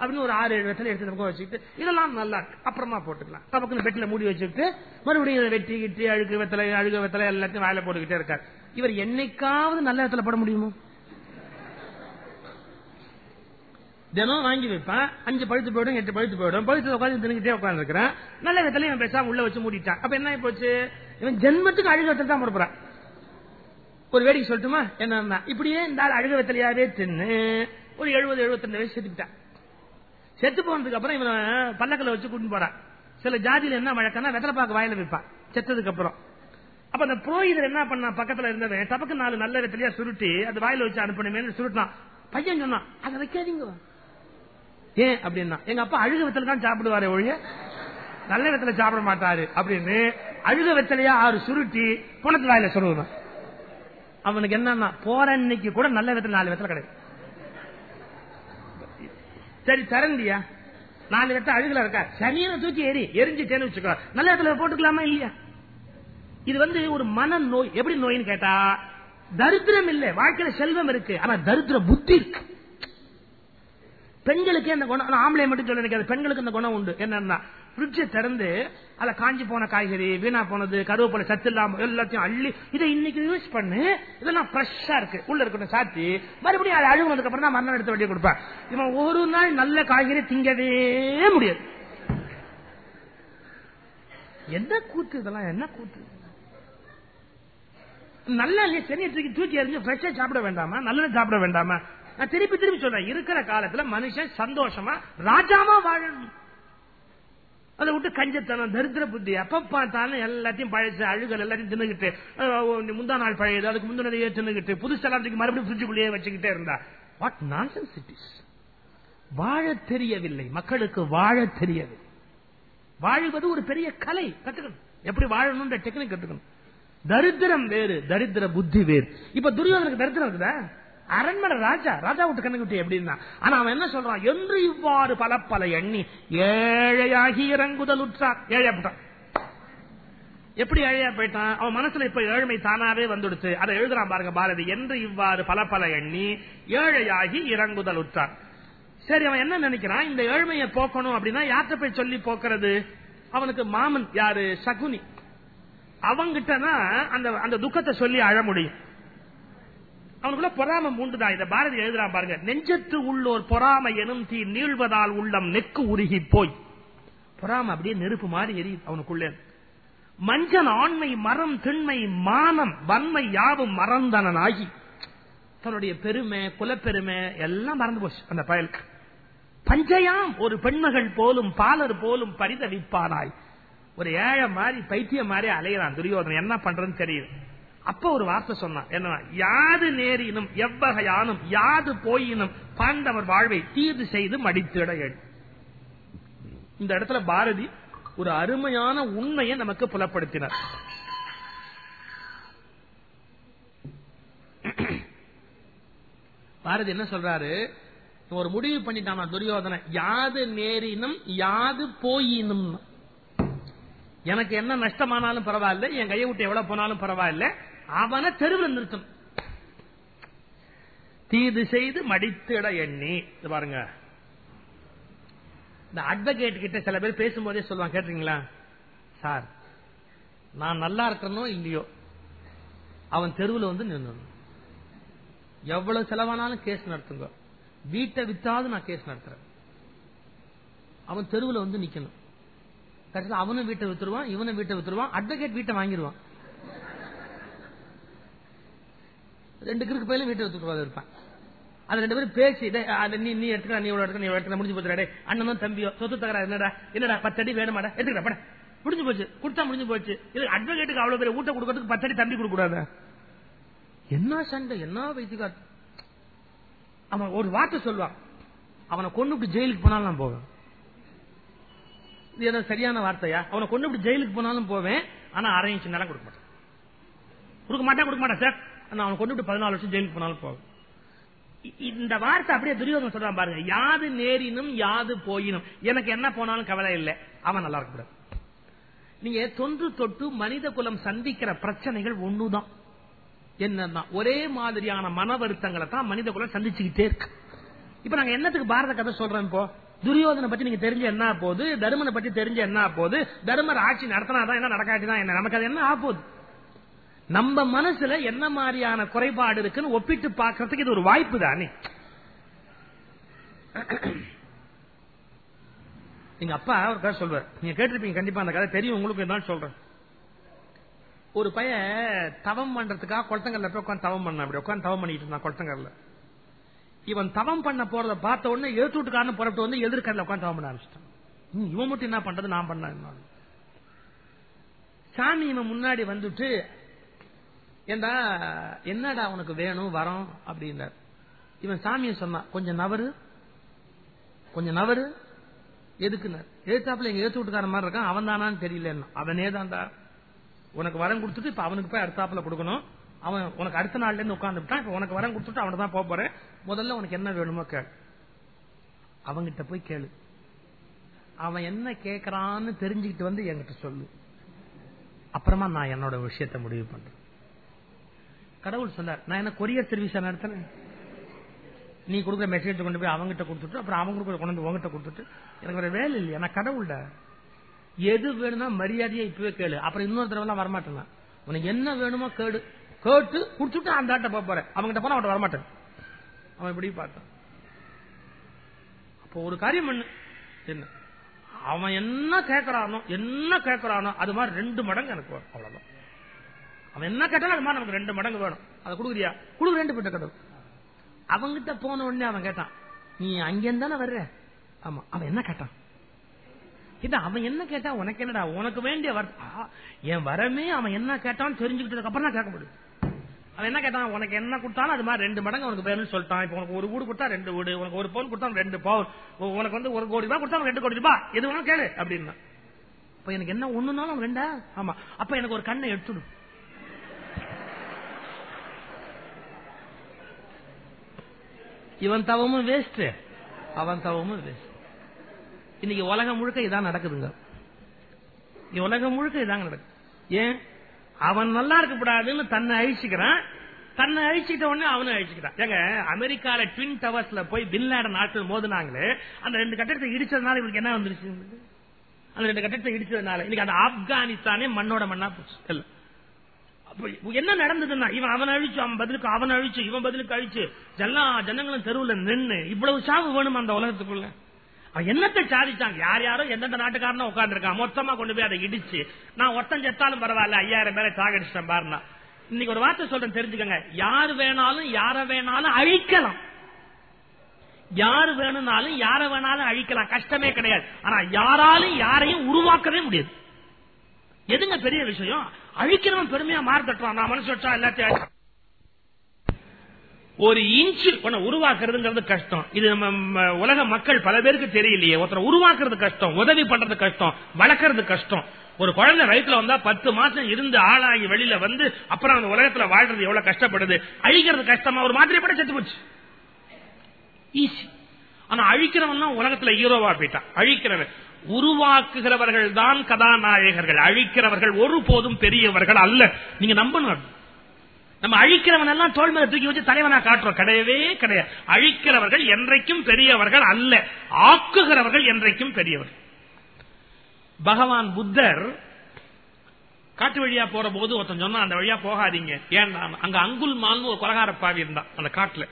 அப்படின்னு ஒரு ஆறு ஏழு வெத்தலை எடுத்து நமக்கு வச்சுக்கிட்டு இதெல்லாம் நல்லா இருக்கு. அப்புறமா போட்டுக்கலாம். நமக்கு பெட்டில மூடி வச்சுக்கிட்டு மறுபடியும் வெட்டி கிட்டி அழுகு வெத்தலை அழுக வெத்தலை எல்லாத்தையும் வாயில போட்டுக்கிட்டே இருக்காரு. இவர் என்னைக்காவது நல்ல இடத்துல போட முடியுமோ? தினம் வாங்கி வைப்பேன். அஞ்சு பழுத்து போயிடும் எட்டு பழுத்து போயிடும். பழுத்து உட்காந்து தின்னுக்கிட்டே உட்காந்து இருக்கிறேன் நல்ல விதத்துல இவன் பேசாம உள்ள வச்சு மூடிட்டான். அப்ப என்ன போச்சு? இவன் ஜென்மத்துக்கு அழுகத்தில் தான் போடுறான் ஒரு வேடிக்கை சொல்லட்டுமா? என்ன இப்படியே இந்த ஆள் அழுக வெத்தலையாவே தின்னு ஒரு எழுபது எழுபத்தி வயசு செத்துக்கிட்டான் செத்து போனதுக்கு அப்புறம் இவன் பல்லக்கில் வச்சு கூட்டு போறான். சில ஜாதியில என்ன வழக்கம்னா வெத்தலை பாக்க வாயில வைப்பான் செத்ததுக்கு அப்புறம். அப்ப அந்த புரோகிதர் என்ன பண்ணா பக்கத்துல இருந்தவன் டபக்கு நாலு நல்ல வெத்தலையா சுருட்டி அது வாயில வச்சு அனுப்பணுமே சுருட்டான் பையன் சொன்னான் அதை வைக்காதீங்க. ஏன்? அப்படின்னா எங்க அப்பா அழுக வெத்தலை தான் சாப்பிடுவாரு ஒழிய நல்ல வெத்தலை சாப்பிட மாட்டாரு. அப்படின்னு அழுக வெத்தலையா ஆறு சுருட்டி புணத்து வாயில சொல்லுவான் அவனுக்கு என்னன்னா போற அன்னைக்கு கூட நல்ல விதத்துல நாலு விதத்துல கிடையாது சரி திறந்தியா? நாலு விதத்தை அழுகல இருக்கா? சரியான தூக்கி எரி எரிஞ்சுட்டேன்னு வச்சுக்கோ. நல்ல விதத்துல போட்டுக்கலாமா இல்லையா? இது வந்து ஒரு மன நோய் எப்படி நோயின்னு கேட்டா தரித்திரம் இல்ல. வாழ்க்கையில செல்வம் இருக்கு. ஆனா தரித்திர புத்தி இருக்கு. பெண்களுக்கு அந்த குணம் ஆனா ஆம்பளை மட்டும் சொல்ல நினைக்காது. பெண்களுக்கு அந்த குணம் உண்டு. என்னன்னா ஃப்ரிட்ஜை திறந்து அதுல காஞ்சி போன காய்கறி வீணா போனது கருவேப்பிலை சத்து இல்லாம எல்லாத்தையும் அள்ளி இதை இன்னைக்கு யூஸ் பண்ணு இதெல்லாம் ஃப்ரெஷ்ஷா இருக்கு. உள்ள இருக்கட்டும் சாத்தி மறுபடியும் அதை அழுகுனதுக்கு அப்புறம் தான் மரணம் எடுத்து வண்டியை கொடுப்பேன். இவன் ஒரு நாள் நல்ல காய்கறி திங்கவே முடியாது. என்ன கூத்து இதெல்லாம்? என்ன கூத்து? நல்லா இல்லையா சரி தூக்கி எறிஞ்சு ஃப்ரெஷ்ஷா சாப்பிட வேண்டாமா? நல்லது சாப்பிட வேண்டாமா? நான் திருப்பி திருப்பி சொல்றேன் இருக்கிற காலத்துல மனுஷன் சந்தோஷமா ராஜாமா வாழணும். அதை விட்டு கஞ்சத்தனம் தரித்திர புத்தி எப்ப பார்த்தாலும் எல்லாத்தையும் பழசு அழுகல் எல்லாத்தையும் தின்னுகிட்டு முந்தா நாள் பழையது அதுக்கு முந்தினதையே தின்னுகிட்டு புதுசெல்லாத்துக்கு மறுபடியும் ஃப்ரிட்ஜுக்குள்ளேயே வச்சுக்கிட்டே இருந்தா. வாட் நான்சென்ஸ் இட் இஸ் வாழ தெரியவில்லை. மக்களுக்கு வாழ தெரியவில்லை. வாழ்வது ஒரு பெரிய கலை கத்துக்கணும். எப்படி வாழணும்ன்ற டெக்னிக் கத்துக்கணும். தரித்திரம் வேறு தரித்திர புத்தி வேறு. இப்ப துரியோதனுக்கு தரித்திரம் இருக்குதா? அரண்மனை ராஜா ராஜா விட்டு கண்ணுக்குட்டி எப்படின்னா ஆனா அவன் என்ன சொல்றான்? என்று இவ்வாறு பல பல எண்ணி ஏழையாகி இறங்குதல் உற்றார் ஏழையாப்பட்டான் எப்படி ஏழையா போயிட்டான்? அவன் மனசுல இப்ப ஏழ்மை தானாவே வந்துடுச்சு. அதை எழுதுறான் பாருங்க பாரதி. என்று இவ்வாறு பல பல எண்ணி ஏழையாகி இறங்குதல் உற்றார் சரி அவன் என்ன நினைக்கிறான்? இந்த ஏழ்மையை போக்கணும் அப்படின்னா யார்கிட்ட போய் சொல்லி போக்குறது? அவனுக்கு மாமன் யாரு? சகுனி. அவங்கிட்டனா அந்த அந்த துக்கத்தை சொல்லி அழ முடியும். அவனுக்குள்ள பொறாம மூண்டுதான் இந்த பாரதி எழுதுறான் பாருங்க. நெஞ்சத்து உள்ளோர் பொறாமை எனும் தீ நீழ்வதால் உள்ளம் நெக்கு உருகி போய். பொறாம அப்படியே நெருப்பு மாதிரி எரியுது அவனுக்குள்ளே. மஞ்சள் ஆண்மை மரம் திண்மை மானம் வன்மை யாவும் மறந்தனாகி தன்னுடைய பெருமை குலப்பெருமை எல்லாம் மறந்து போச்சு அந்த பயலுக்கு பஞ்சயாம் ஒரு பெண்மகள் போலும் பாலர் போலும் பரிதவிப்பானாய். ஒரு ஏழை மாதிரி பைத்தியம் மாதிரி அலையிறான் துரியோதனை என்ன பண்றதுன்னு தெரியுது. அப்ப ஒரு வார்த்தை சொன்னான். என்ன யாது நேரினும் எவ்வகையானும் யாது போயினும் பாண்டவர் வாழ்வை தீர்வு செய்து மடித்திட இந்த இடத்துல பாரதி ஒரு அருமையான உண்மையை நமக்கு புலப்படுத்தினார். பாரதி என்ன சொல்றாரு? ஒரு முடிவு பண்ணிட்டான் துரியோதனை யாது நேரினும் யாது போயினும் எனக்கு என்ன நஷ்டமானாலும் பரவாயில்ல என் கையை விட்டு எவ்வளவு போனாலும் பரவாயில்ல. அவனை தெருவில் நிறுத்தணும். தீது செய்து மடித்திட எண்ணி. பாருங்க. இந்த அட்வொகேட் கிட்ட சில பேர் பேசும்போதே சொல்லுவாங்க கேட்டீங்களா சார் நான் நல்லா இருக்கணும் இல்லையோ அவன் தெருவில் வந்து நின்று எவ்வளவு செலவானாலும் கேஸ் நடத்துங்க. வீட்டை வித்தாவது நான் கேஸ் நடத்துறேன். அவன் தெருவில் வந்து நிக்கணும். கடைசியில் அவனும் வீட்டை வித்துருவான் இவனும் வீட்டை வித்துருவான் அட்வொகேட் வீட்டை வாங்கிடுவான் ரெண்டு கிருக்கு பயிலும் வீட்டை வித்துட்டு இருப்பான். அது ரெண்டு பேரும் பேசி நீ நீ எடுக்கிற நீ இவ்வளவு எடுக்க நீ எடுக்கிற முடிஞ்சு போச்சுடா அண்ணனும் தம்பியோ சொத்து தகரா என்னடா என்னடா பத்தடி வேணுமாடா எடுத்துக்கடா பட. முடிஞ்சு போச்சு கொடுத்தா முடிஞ்சு போச்சு. இது அட்வொகேட்டுக்கு அவ்வளவு பேர் ஊட்ட கொடுக்கறதுக்கு பத்தடி தம்பி கொடுக்க கூடாது என்ன சண்டை என்ன வைத்தியக்கார் அவன் ஒரு வார்த்தை சொல்லுவான். அவனை கொண்டு ஜெயிலுக்கு போனாலும் நான் போவேன். இது ஏதோ சரியான வார்த்தையா? அவனை கொண்டு ஜெயிலுக்கு போனாலும் போவேன். ஆனா அரை இன்ச்சு நேரம் கொடுக்க மாட்டேன். கொடுக்க மாட்டேன் கொடுக்க மாட்டேன் சார் ஆனா அவனை கொண்டு பதினாலு வருஷம் ஜெயிலுக்கு போனாலும் போவேன். இந்த வார்த்தை அப்படியே துரியோதனம் சொல்றான் பாருங்க. யாது நேரினும் யாது போயினும். எனக்கு என்ன போனாலும் கவலை இல்லை. அவன் நல்லா இருக்க நீங்க தொன்று தொட்டு மனித குலம் சந்திக்கிற பிரச்சனைகள் ஒண்ணுதான். என்னன்னா ஒரே மாதிரியான மன வருத்தங்களை தான் மனித குலம் சந்திச்சுக்கிட்டே இருக்கு. இப்ப நாங்க என்னத்துக்கு பாரத கதை சொல்றோம் இப்போ? துரியோதனை பத்தி நீங்க தெரிஞ்ச என்ன போகுது? தர்மனை பத்தி தெரிஞ்ச என்ன போகுது? தர்மர் ஆட்சி நடத்தினாதான் என்ன நடக்காட்டிதான் என்ன? நமக்கு அது என்ன ஆகுது நம்ம மனசுல என்ன மாதிரியான குறைபாடு இருக்குன்னு ஒப்பிட்டு பாக்குறதுக்கு இது ஒரு வாய்ப்பு தானே? எங்க அப்பா ஒரு கதை சொல்வார். நீங்க கேட்டிருப்பீங்க கண்டிப்பா அந்த கதை தெரியும். உங்களுக்கு என்ன சொல்றேன். ஒரு பையன் தவம் பண்றதுக்காக குளத்தங்கல்ல போய் உட்காந்து தவம் பண்ண அப்படி உட்காந்து தவம் பண்ணிட்டு இருந்தான் குளத்தங்கல்ல இவன் தவம் பண்ண போறத பார்த்த உடனே எழுத்துட்டுக்காரன் புறப்பட்டு வந்து எதிர்கல்ல உட்காந்து தவம் பண்ண ஆரம்பிச்சிட்டான். இவன் மட்டும் என்ன பண்றது? நான் பண்ண சாமி இவன் முன்னாடி வந்துட்டு ஏண்டா என்னடா உனக்கு வேணும் வரோம் அப்படின்னார். இவன் சாமியை சொன்னான் கொஞ்சம் நவரு கொஞ்சம் நவரு எதுக்குன்னார். எழுத்தாப்புல எங்க எழுத்து விட்டுக்கார மாதிரி இருக்கான் அவன் தானான்னு தெரியல அவனே தான்டா. உனக்கு வரம் கொடுத்துட்டு இப்ப அவனுக்கு போய் அடுத்தாப்புல கொடுக்கணும். அவன் உனக்கு அடுத்த நாள்ல இருந்து உட்காந்துட்டான் இப்ப உனக்கு வரம் கொடுத்துட்டு அவனை தான் போறேன். முதல்ல உனக்கு என்ன வேணுமோ கேள். அவங்கிட்ட போய் கேளு. அவன் என்ன கேட்கறான்னு தெரிஞ்சுக்கிட்டு வந்து என்கிட்ட சொல்லு. அப்புறமா நான் என்னோட விஷயத்த முடிவு பண்றேன். கடவுள் சொன்னார் நான் என்ன கொரியர் சர்வீஸ் நடத்தினேன் நீ கொடுக்குற மெசேஜ் கொண்டு போய் அவங்ககிட்ட கொடுத்துட்டு அப்புறம் அவங்க கொண்டு வந்து உங்ககிட்ட கொடுத்துட்டு எனக்கு ஒரு வேலை இல்லையா. நான் கடவுள்ட. எது வேணும்னா மரியாதையை இப்பவே கேளு. அப்புறம் இன்னொரு தடவை எல்லாம் வரமாட்டேன் உனக்கு என்ன வேணுமோ கேடு கேட்டு குடிச்சுட்டு அந்த ஆட்ட போறேன். அவங்ககிட்ட போனா அவட்ட வரமாட்டேன். அவன் இப்படி பார்த்தான். அப்போ ஒரு காரியம் பண்ணு. என்ன? அவன் என்ன கேட்கறானோ என்ன கேட்கறானோ அது மாதிரி ரெண்டு மடங்கு எனக்கு வேணும் அவ்வளவுதான். அவன் என்ன கேட்டாலும் அது மாதிரி நமக்கு ரெண்டு மடங்கு வேணும். அதை கொடுக்குறியா? கொடுக்க ரெண்டு பேட்ட கடவுள் அவங்கிட்ட போன உடனே அவன் கேட்டான் நீ அங்கேருந்தானே வர்ற? ஆமா அவன் என்ன கேட்டான்? இது அவன் என்ன கேட்டா உனக்கு என்னடா உனக்கு வேண்டிய என் வரமே அவன் என்ன கேட்டான்னு தெரிஞ்சுக்கிட்டதுக்கு அப்புறம் தான் கேட்க முடியும் அவன் என்ன கேட்டான்? உனக்கு என்ன கொடுத்தாலும் அது மாதிரி ரெண்டு மடங்கு உனக்கு பேருன்னு சொல்லிட்டான். இப்ப உனக்கு ஒரு வீடு கொடுத்தா ரெண்டு வீடு உனக்கு ஒரு பவுன் கொடுத்தா ரெண்டு பவுன் உனக்கு வந்து ஒரு கோடி ரூபாய் கொடுத்தா ரெண்டு கோடி ரூபாய். எது வேணும் கேளு அப்படின்னா. எனக்கு என்ன ஒண்ணுனாலும் ரெண்டா? ஆமா. அப்ப எனக்கு ஒரு கண்ணை எடுத்துடும் இவன் தவமும் வேஸ்ட் அவன் தவமும் வேஸ்ட் இன்னைக்கு உலகம் முழுக்க இதான் நடக்குதுங்க. உலகம் முழுக்க இதாங்க நடக்குது. ஏன்? அவன் நல்லா இருக்கக்கூடாதுன்னு தன்னை அழிச்சுக்கிறான். தன்னை அழிச்சுக்கிட்ட உடனே அவனும் அழிச்சுக்கிறான். ஏங்க அமெரிக்கால ட்வின் டவர்ஸ்ல போய் பின்லாடன் நாட்கள் மோதினாங்களே அந்த ரெண்டு கட்டடத்தை இடிச்சதுனால இவனுக்கு என்ன வந்துருச்சு? அந்த ரெண்டு கட்டடத்தை இடிச்சதுனால. இன்னைக்கு அந்த ஆப்கானிஸ்தானே மண்ணோட மண்ணா போச்சு. என்ன நடந்ததுன்னா இவன் அவன் அழிச்சு அவன் பதிலுக்கு அவன் அழிச்சு இவன் பதிலுக்கு அழிச்சு எல்லா ஜனங்களும் தெருவில் நின்று இவ்வளவு சாவு வேணும் அந்த உலகத்துக்குள்ள? என்னத்தை சாதிச்சாங்க யார் யாரோ எந்தெந்த நாட்டுக்காரனும் இருக்கா மொத்தமா கொண்டு போய் அதை இடிச்சு நான் ஒருத்தன் செத்தாலும் பரவாயில்ல ஐயாயிரம் பேரை சாகடிச்சிட்டேன் பாருனா இன்னைக்கு ஒரு வார்த்தை சொல்றேன் தெரிஞ்சுக்கங்க. யாரு வேணாலும் யார வேணாலும் அழிக்கலாம். யாரு வேணும்னாலும் யார வேணாலும் அழிக்கலாம். கஷ்டமே கிடையாது. ஆனா யாராலும் யாரையும் உருவாக்கவே முடியாது. எதுங்க பெரிய விஷயம்? அழிக்கிறவன் பெருமையா மாறுதட்டுவான் நான் மனசு வச்சா எல்லாத்தையும் ஒரு இன்ச்சு உருவாக்குறதுங்கிறது கஷ்டம். இது நம்ம உலக மக்கள் பல பேருக்கு தெரியலையே. ஒருத்தர் உருவாக்குறது கஷ்டம் உதவி பண்றது கஷ்டம் வளர்க்கறது கஷ்டம். ஒரு குழந்தை வயிற்றுல வந்தா பத்து மாசம் இருந்து ஆளாகி வெளியில வந்து அப்புறம் அந்த உலகத்துல வாழ்றது எவ்வளவு கஷ்டப்படுது? அழிக்கிறது கஷ்டமா? ஒரு மாதிரி பட செத்து போச்சு. ஈஸி ஆனா அழிக்கிறவன் தான் உலகத்துல ஹீரோவா போயிட்டான். அழிக்கிறவன். உருவாக்குகிறவர்கள் தான் கதாநாயகர்கள். அழிக்கிறவர்கள் ஒருபோதும் பெரியவர்கள் அல்ல. நீங்க நம்பணும் நம்ம அழிக்கிறவன் எல்லாம் தோல் மேல தூக்கி வச்சு தலைவனா காட்டுறோம். கிடையவே கிடையாது. அழிக்கிறவர்கள் என்றைக்கும் பெரியவர்கள் அல்ல. ஆக்குகிறவர்கள் என்றைக்கும் பெரியவர்கள். பகவான் புத்தர் காட்டு வழியா போற போது ஒருத்தன் சொன்னா அந்த வழியா போகாதீங்க. ஏன்னா அங்க அங்குல் மால்னு ஒரு கொலகார பாவி இருந்தான் அந்த காட்டுல.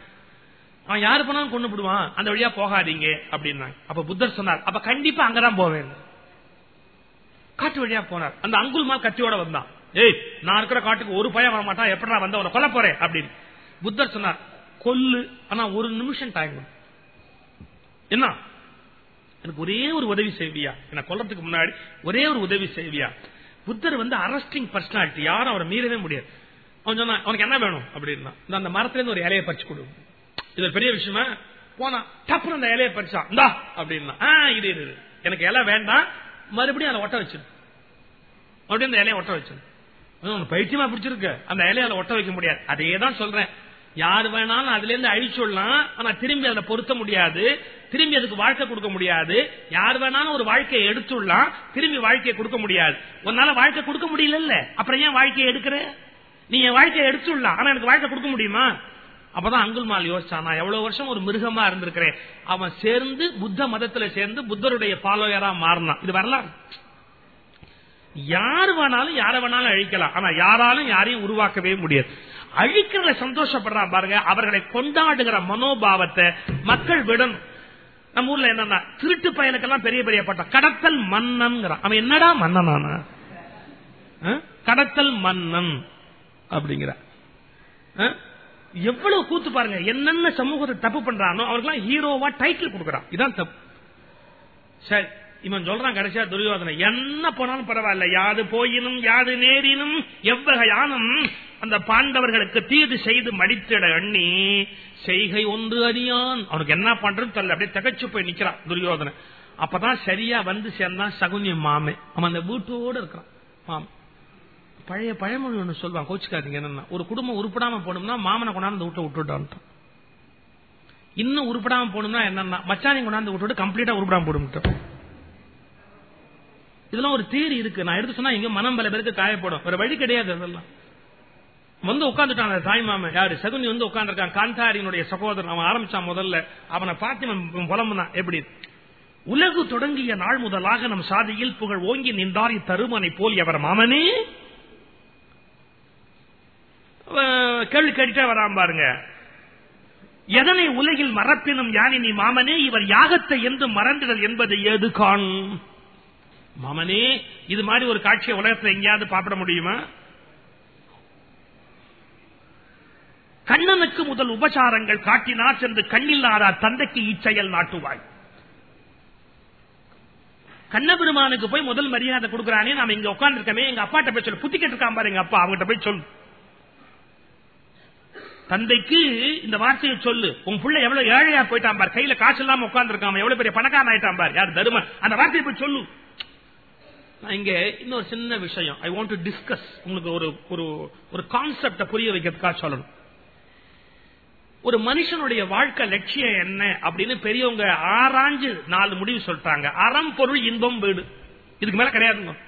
அவன் யாரு போனாலும் கொண்டு விடுவான் அந்த வழியா போகாதீங்க அப்படின்னாங்க. அப்ப புத்தர் சொன்னார் அப்ப கண்டிப்பா அங்கதான் போவேன். காட்டு வழியா போனார். அந்த அங்குல் மால் கத்தியோட வந்தான். ஏய் நான் இருக்கிற காட்டுக்கு ஒரு பயம் வர மாட்டான். எப்படி நான் வந்த கொல்ல போறேன்? அப்படின்னு. புத்தர் சொன்னார் கொல்லு. ஆனா ஒரு நிமிஷம் டைம் என்ன? எனக்கு ஒரே ஒரு உதவி செய்வியா? என்ன கொல்லத்துக்கு முன்னாடி ஒரே ஒரு உதவி செய்வியா? புத்தர் வந்து அரஸ்டிங் பர்சனாலிட்டி யாரும் அவரை மீறவே முடியாது. அவன் சொன்னா அவனுக்கு என்ன வேணும்? அப்படின்னா இந்த அந்த மரத்துல இருந்து ஒரு இலையை பறிச்சு கொடு. இது ஒரு பெரிய விஷயமா? போனா டப்புனு அந்த இலையை பறிச்சா இந்தா அப்படின்னா இது இது எனக்கு இலை வேண்டாம். மறுபடியும் அதை ஒட்ட வச்சிடும் மறுபடியும் அந்த இலையை ஒட்ட வச்சிடும் பைத்தியமா பிடிச்சிருக்கு. அந்த இலையை அதை ஒட்ட வைக்க முடியாது. அதே தான் சொல்றேன். யார் வேணாலும் அதுல இருந்து அழிச்சுடலாம் ஆனா திரும்பி அதை பொருத்த முடியாது. திரும்பி அதுக்கு வாழ்க்கை கொடுக்க முடியாது. யார் வேணாலும் ஒரு வாழ்க்கையை எடுத்துடலாம் திரும்பி வாழ்க்கையை கொடுக்க முடியாது. உன்னால வாழ்க்கை கொடுக்க முடியல அப்புறம் ஏன் வாழ்க்கையை எடுக்கிற? நீ என் வாழ்க்கையை எடுத்துடலாம் ஆனா எனக்கு வாழ்க்கை கொடுக்க முடியுமா? அப்பதான் அங்குல்மால் யோசிச்சான் நான் எவ்வளவு வருஷம் ஒரு மிருகமா இருந்திருக்கிறேன். அவன் சேர்ந்து புத்த மதத்துல சேர்ந்து புத்தருடைய பாலோயரா மாறினான். இது வரலாறு. யார் வேணாலும் யார வேணாலும் அழிக்கலாம். ஆனா யாராலும் யாரையும் உருவாக்கவே முடியாது. அழிக்கிறத சந்தோஷப்படுறான் பாருங்க. அவர்களை கொண்டாடுகிற மனோபாவத்தை மக்கள் விடணும். நம்ம ஊர்ல என்னன்னா திருட்டு பயனுக்கெல்லாம் பெரிய பெரிய பட்டம். கடத்தல் மன்னன் அவன் என்னடா மன்னனான கடத்தல் மன்னன் அப்படிங்கிற. எவ்வளவு கூத்து பாருங்க. என்னென்ன சமூகத்தை தப்பு பண்றானோ அவருக்கெல்லாம் ஹீரோவா டைட்டில் கொடுக்கறான். இதான் தப்பு. சரி. இவன் சொல்றான் கடைசியா துரியோதனை என்ன போனாலும் பரவாயில்ல. யாது போயினும் யாது நேரினும் எவ்வகையானும் அந்த பாண்டவர்களுக்கு தீது செய்து மடித்திட எண்ணி செய்கை ஒன்று அறியான் அவனுக்கு என்ன பண்றது தெரியல. அப்படியே திகச்சு போய் நிக்கிறான் துரியோதனை அப்பதான் சரியா வந்து சேர்ந்தான் சகுனி மாமே அவன் அந்த வீட்டோடு இருக்கிறான். மாமன். பழைய பழமொழி ஒன்று சொல்லுவான். கோச்சுக்காதீங்க என்னன்னா ஒரு குடும்பம் உருப்படாம போனோம்னா மாமனை கொண்டாந்து வீட்டை விட்டுட்டான்ட்டான். இன்னும் உருப்படாம போனோம்னா என்னன்னா மச்சானி கொண்டாந்து விட்டுட்டு கம்ப்ளீட்டா உருப்படாம போடும் இதெல்லாம் ஒரு தீரி இருக்கு. நான் எடுத்து சொன்னா இங்க மனம் பல பேருக்கு காயப்படும். வேற வழி கிடையாது அதெல்லாம். வந்து உட்காந்துட்டான் தாய் மாமன். யாரு? சகுனி வந்து உட்காந்துருக்கான் காந்தாரியினுடைய சகோதரன். அவன் ஆரம்பிச்சான் முதல்ல. அவனை பார்த்து புலம்புனா புலம்புனான் எப்படி? உலகு தொடங்கிய நாள் முதலாக நம் சாதியில் புகழ் ஓங்கி நின்றார் இத்தருமனை போல் எவர் மாமனே? கேள்வி கேட்டுட்டே வராம பாருங்க. எதனை உலகில் மறப்பினும் நீ மாமனே? இவர் யாகத்தை என்று மறந்திடல் என்பது ஏது காண் மமனே இது மாதிரி ஒரு காட்சியை உலகத்தில் எங்கேயாவது பாப்பிட முடியுமா? கண்ணனுக்கு முதல் உபசாரங்கள் காட்டினார் சென்று கண்ணில்லாரா தந்தைக்கு இச்செயல் நாட்டுவாய். கண்ணபெருமானுக்கு போய் முதல் மரியாதை கொடுக்கிறானே நாம இங்க உட்கார்ந்து இருக்கமே எங்க அப்பாட்ட போய் சொல்லு. புத்தி கேட்டிருக்கான் பாரு எங்க அப்பா அவங்ககிட்ட போய் சொல்லு. தந்தைக்கு இந்த வார்த்தையை சொல்லு. உங்க புள்ள எவ்வளவு ஏழையா போயிட்டான் பார். கையில காசு இல்லாம உட்கார்ந்து இருக்காம எவ்வளவு பெரிய பணக்காரன் ஆயிட்டான் பார். யார் தருமன்? அந்த வார்த்தையை போய் சொல்லு. நான் இங்க இன்னொரு சின்ன விஷயம். ஐ வாண்ட் டு டிஸ்கஸ் உங்களுக்கு ஒரு ஒரு ஒரு கான்செப்ட புரிய வைக்கிறதுக்காக சொல்லணும். ஒரு மனுஷனுடைய வாழ்க்கை லட்சியம் என்ன அப்படின்னு பெரியவங்க ஆராய்ஞ்சு நாலு முடிவு சொல்லிட்டாங்க. அறம் பொருள் இன்பம் வீடு. இதுக்கு மேல கிடையாதுங்க.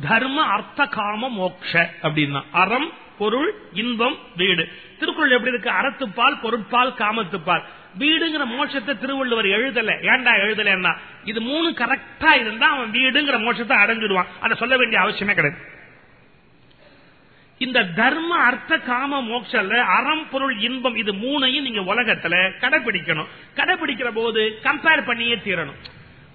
தர்ம அர்த்த காம மோக்ஷ அப்படின்னா. அறம் பொருள் இன்பம் வீடு. திருக்குறள் எப்படி இருக்கு? அறத்துப்பால் பொருட்பால் காமத்துப்பால். வீடுங்கிற மோட்சத்தை திருவள்ளுவர் எழுதல. ஏன்டா எழுதலன்னா? இது மூணு கரெக்டா இருந்தா அவன் வீடுங்கிற மோட்சத்தை அடைஞ்சிடுவான். அதை சொல்ல வேண்டிய அவசியமே கிடையாது. இந்த தர்ம அர்த்த காம மோட்சல்ல அறம் பொருள் இன்பம் இது மூணையும் நீங்க உலகத்துல கடைபிடிக்கணும். கடைபிடிக்கிற போது கம்பேர் பண்ணியே தீரணும்.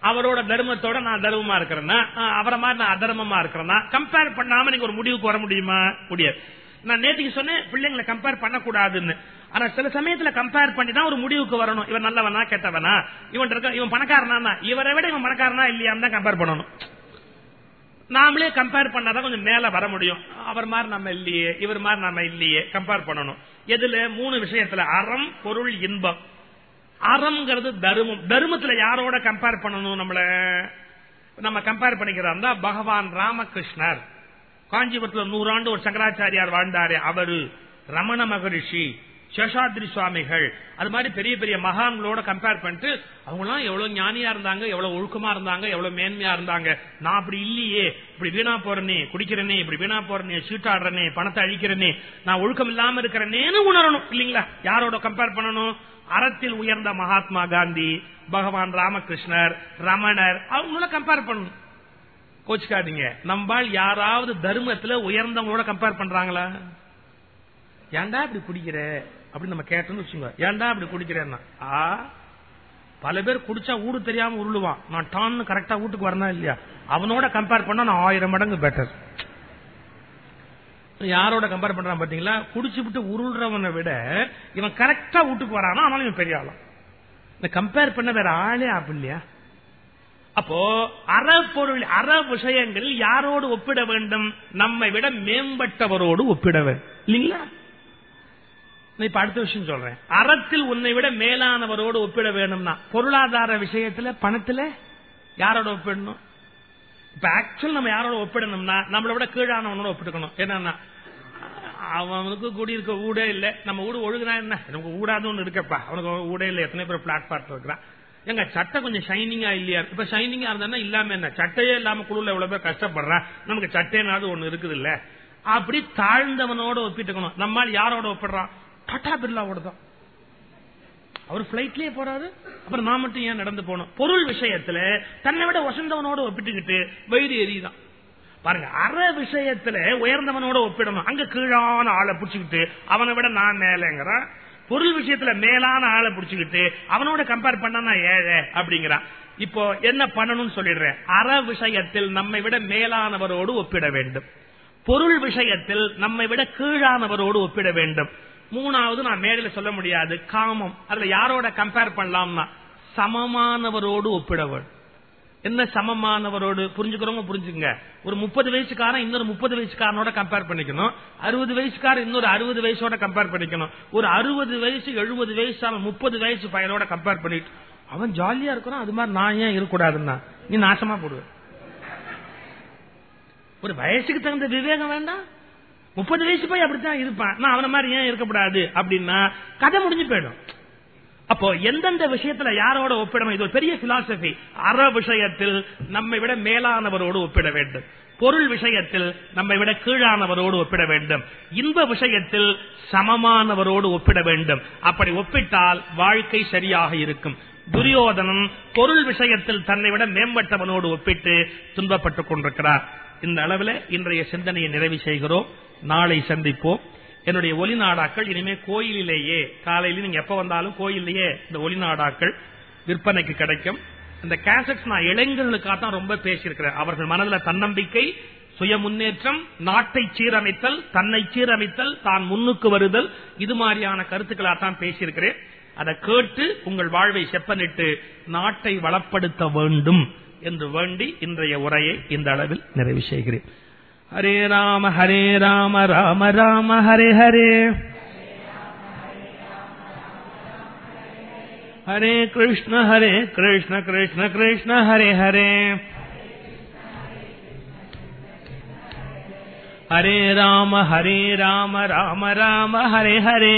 அவரோட தர்மத்தோட நான் தர்மமா இருக்கிறேன்னா அவரை மாதிரி நான் அதர்மமா இருக்கிறேன்னா கம்பேர் பண்ணாம நீங்க ஒரு முடிவுக்கு வர முடியுமா? முடியாது. நான் நேற்றுக்கு சொன்னேன் பிள்ளைங்களை கம்பேர் பண்ணக்கூடாதுன்னு. ஆனா சில சமயத்துல கம்பேர் பண்ணி தான் ஒரு முடிவுக்கு வரணும். இவன் நல்லவனா கெட்டவனா? இவன் இருக்க இவன் பணக்காரனா இவரை விட இவன் பணக்காரனா இல்லையான்னு தான் கம்பேர் பண்ணணும். நாமளே கம்பேர் பண்ணாதான் கொஞ்சம் மேல வர முடியும். அவர் மாதிரி நம்ம இல்லையே இவர் மாதிரி நம்ம இல்லையே கம்பேர் பண்ணணும். எதுல? மூணு விஷயத்துல. அறம் பொருள் இன்பம். அறம்ங்கிறது தர்மம். தர்மத்துல யாரோட கம்பேர் பண்ணணும் நம்மள? நம்ம கம்பேர் பண்ணிக்கிறோம் பகவான் ராமகிருஷ்ணர். காஞ்சிபுரத்தில் நூறாண்டு ஒரு சங்கராச்சாரியார் வாழ்ந்தாரு. அவரு ரமண மகரிஷி. சேஷாத்ரி சுவாமிகள் அது மாதிரி பெரிய பெரிய மகான்களோட கம்பேர் பண்ணிட்டு அவங்களாம் எவ்வளவு ஞானியா இருந்தாங்க எவ்வளவு ஒழுக்கமா இருந்தாங்க எவ்வளவு மேன்மையா இருந்தாங்க. நான் அப்படி இல்லையே. இப்படி வீணா போறனே குடிக்கிறனே இப்படி வீணா போறனே சீட்டாடுறனே பணத்தை அழிக்கிறனே நான் ஒழுக்கம் இல்லாம இருக்கிறனேன்னு உணரணும் இல்லீங்களா? யாரோட கம்பேர் பண்ணணும்? அறத்தில் உயர்ந்த மகாத்மா காந்தி பகவான் ராமகிருஷ்ணர் ரமணர் அவங்கள கம்பேர் பண்ணணும். கோச்சுக்காதீங்க. நம்பால் யாராவது தர்மத்துல உயர்ந்தவங்களோட கம்பேர் பண்றாங்களா? ஏன்டா இப்படி குடிக்கிற? அப்படின்னு நம்ம கேட்டோம்னு வச்சுங்க ஏன்டா அப்படி குடிக்கிறேன்னா? ஆ பல பேர் குடிச்சா ஊடு தெரியாம உருளுவான். நான் டான்னு கரெக்டா வீட்டுக்கு வரனா இல்லையா? அவனோட கம்பேர் பண்ணா நான் ஆயிரம் மடங்கு பெட்டர் யாரோட கம்பேர் பண்றான் பாத்தீங்களா? குடிச்சு விட்டு உருள்றவனை விட இவன் கரெக்டா வீட்டுக்கு வரானா? அவனால இவன் பெரிய ஆளும் இந்த கம்பேர் பண்ண வேற ஆளே ஆப் இல்லையா? அப்போ அற பொருள் அற விஷயங்களில் யாரோடு ஒப்பிட வேண்டும்? நம்மை விட மேம்பட்டவரோடு ஒப்பிட வேண்டும். இல்லைங்களா? இப்ப அடுத்த விஷயம் சொல்றேன். அறத்தில் உன்னை விட மேலானவரோடு ஒப்பிட வேணும்னா பொருளாதார விஷயத்துல பணத்துல யாரோட ஒப்பிடணும்? இப்ப ஆக்சுவல் நம்ம யாரோட ஒப்பிடணும்னா நம்மளை விட கீழானவனோட ஒப்பிட்டுக்கணும். என்னன்னா அவனுக்கு கூடி இருக்க ஊடே இல்ல. நம்ம ஊடு ஒழுகுனா என்ன? நமக்கு ஊடாது ஒண்ணு இருக்கப்பா. அவனுக்கு ஊடே இல்ல. எத்தனை பேர் பிளாட்ஃபார்ம் இருக்கிறான். எங்க சட்டை கொஞ்சம் ஷைனிங்கா இல்லையா? இப்ப ஷைனிங்கா இருந்தா இல்லாம என்ன? சட்டையே இல்லாம குழுல எவ்வளவு பேர் கஷ்டப்படுறான் நமக்கு சட்டைனாவது ஒண்ணு இருக்குது இல்ல? அப்படி தாழ்ந்தவனோட ஒப்பிட்டுக்கணும். நம்மால் யாரோட ஒப்பிடுறான்? டாடா பிர்லாவோட தான் அவர் பிளைட்லயே போறாரு அப்புறம் நான் மட்டும் ஏன் நடந்து போனோம் பொருள் விஷயத்துல தன்னை விட வசந்தவனோட ஒப்பிட்டுக்கிட்டு வயிறு எரியுதான். பாருங்க அற விஷயத்துல உயர்ந்தவனோட ஒப்பிடணும். அங்க கீழான ஆளை புடிச்சுக்கிட்டு அவனை விட நான் மேலங்கிறான். பொருள் விஷயத்துல மேலான ஆளை புடிச்சுக்கிட்டு அவனோட கம்பேர் பண்ணா நான் ஏழை அப்படிங்கிறான். இப்போ என்ன பண்ணணும்னு சொல்லிடுறேன். அற விஷயத்தில் நம்மை விட மேலானவரோடு ஒப்பிட வேண்டும். பொருள் விஷயத்தில் நம்மை விட கீழானவரோடு ஒப்பிட வேண்டும். மூணாவது நான் மேடையில சொல்ல முடியாது. காமம். அதுல யாரோட கம்பேர் பண்ணலாம்னா சமமானவரோடு ஒப்பிடவள். என்ன சமமானவரோடு? புரிஞ்சுக்கிறவங்க புரிஞ்சுங்க ஒரு முப்பது வயசுக்காரன் இன்னொரு முப்பது வயசுக்காரனோட கம்பேர் பண்ணிக்கணும். அறுபது வயசுக்காரன் இன்னொரு அறுபது வயசோட கம்பேர் பண்ணிக்கணும். ஒரு அறுபது வயசு எழுபது வயசு முப்பது வயசு பையனோட கம்பேர் பண்ணிட்டு அவன் ஜாலியா இருக்கிறான் அது மாதிரி நான் ஏன் இருக்கக்கூடாதுன்னா? நீ நாசமா போடுவேன் ஒரு வயசுக்கு தகுந்த விவேகம் வேண்டாம். முப்பது வயசு போய் அப்படித்தான் இருப்பான். நான் அவன மாதிரி ஏன் இருக்கக்கூடாது? அப்படின்னா கதை முடிஞ்சு போயிடும். அப்போ எந்தெந்த விஷயத்துல யாரோட ஒப்பிடணும்? இது ஒரு பெரிய பிலாசபி அற விஷயத்தில் நம்மை விட மேலானவரோடு ஒப்பிட வேண்டும். பொருள் விஷயத்தில் நம்மை விட கீழானவரோடு ஒப்பிட வேண்டும். இன்ப விஷயத்தில் சமமானவரோடு ஒப்பிட வேண்டும். அப்படி ஒப்பிட்டால் வாழ்க்கை சரியாக இருக்கும். துரியோதனன் பொருள் விஷயத்தில் தன்னை விட மேம்பட்டவனோடு ஒப்பிட்டு துன்பப்பட்டுக் கொண்டிருக்கிறார். இந்த அளவில் இன்றைய சிந்தனையை நிறைவு செய்கிறோம். நாளை சந்திப்போம். என்னுடைய ஒலி நாடாக்கள் இனிமே கோயிலிலேயே காலையில நீங்க எப்ப வந்தாலும் கோயிலேயே இந்த ஒலி நாடாக்கள் விற்பனைக்கு கிடைக்கும். இந்த கேசட்ஸ் நான் இளைஞர்களுக்காக தான் ரொம்ப பேசியிருக்கிறேன். அவர்கள் மனதில் தன்னம்பிக்கை சுய முன்னேற்றம் நாட்டை சீரமைத்தல் தன்னை சீரமைத்தல் தான் முன்னுக்கு வருதல் இது மாதிரியான கருத்துக்களாக தான் பேசியிருக்கிறேன். அதை கேட்டு உங்கள் வாழ்வை செப்பனிட்டு நாட்டை வளப்படுத்த வேண்டும். என்று வேண்டி இன்றைய உரையை இந்த அளவில் நிறைவு செய்கிறேன். ஹரே ராம ஹரே ராம ராம ராம ஹரே ஹரே. ஹரே கிருஷ்ண ஹரே கிருஷ்ண கிருஷ்ண கிருஷ்ண ஹரே ஹரே. ஹரே ராம ஹரே ராம ராம ராம ஹரே ஹரே.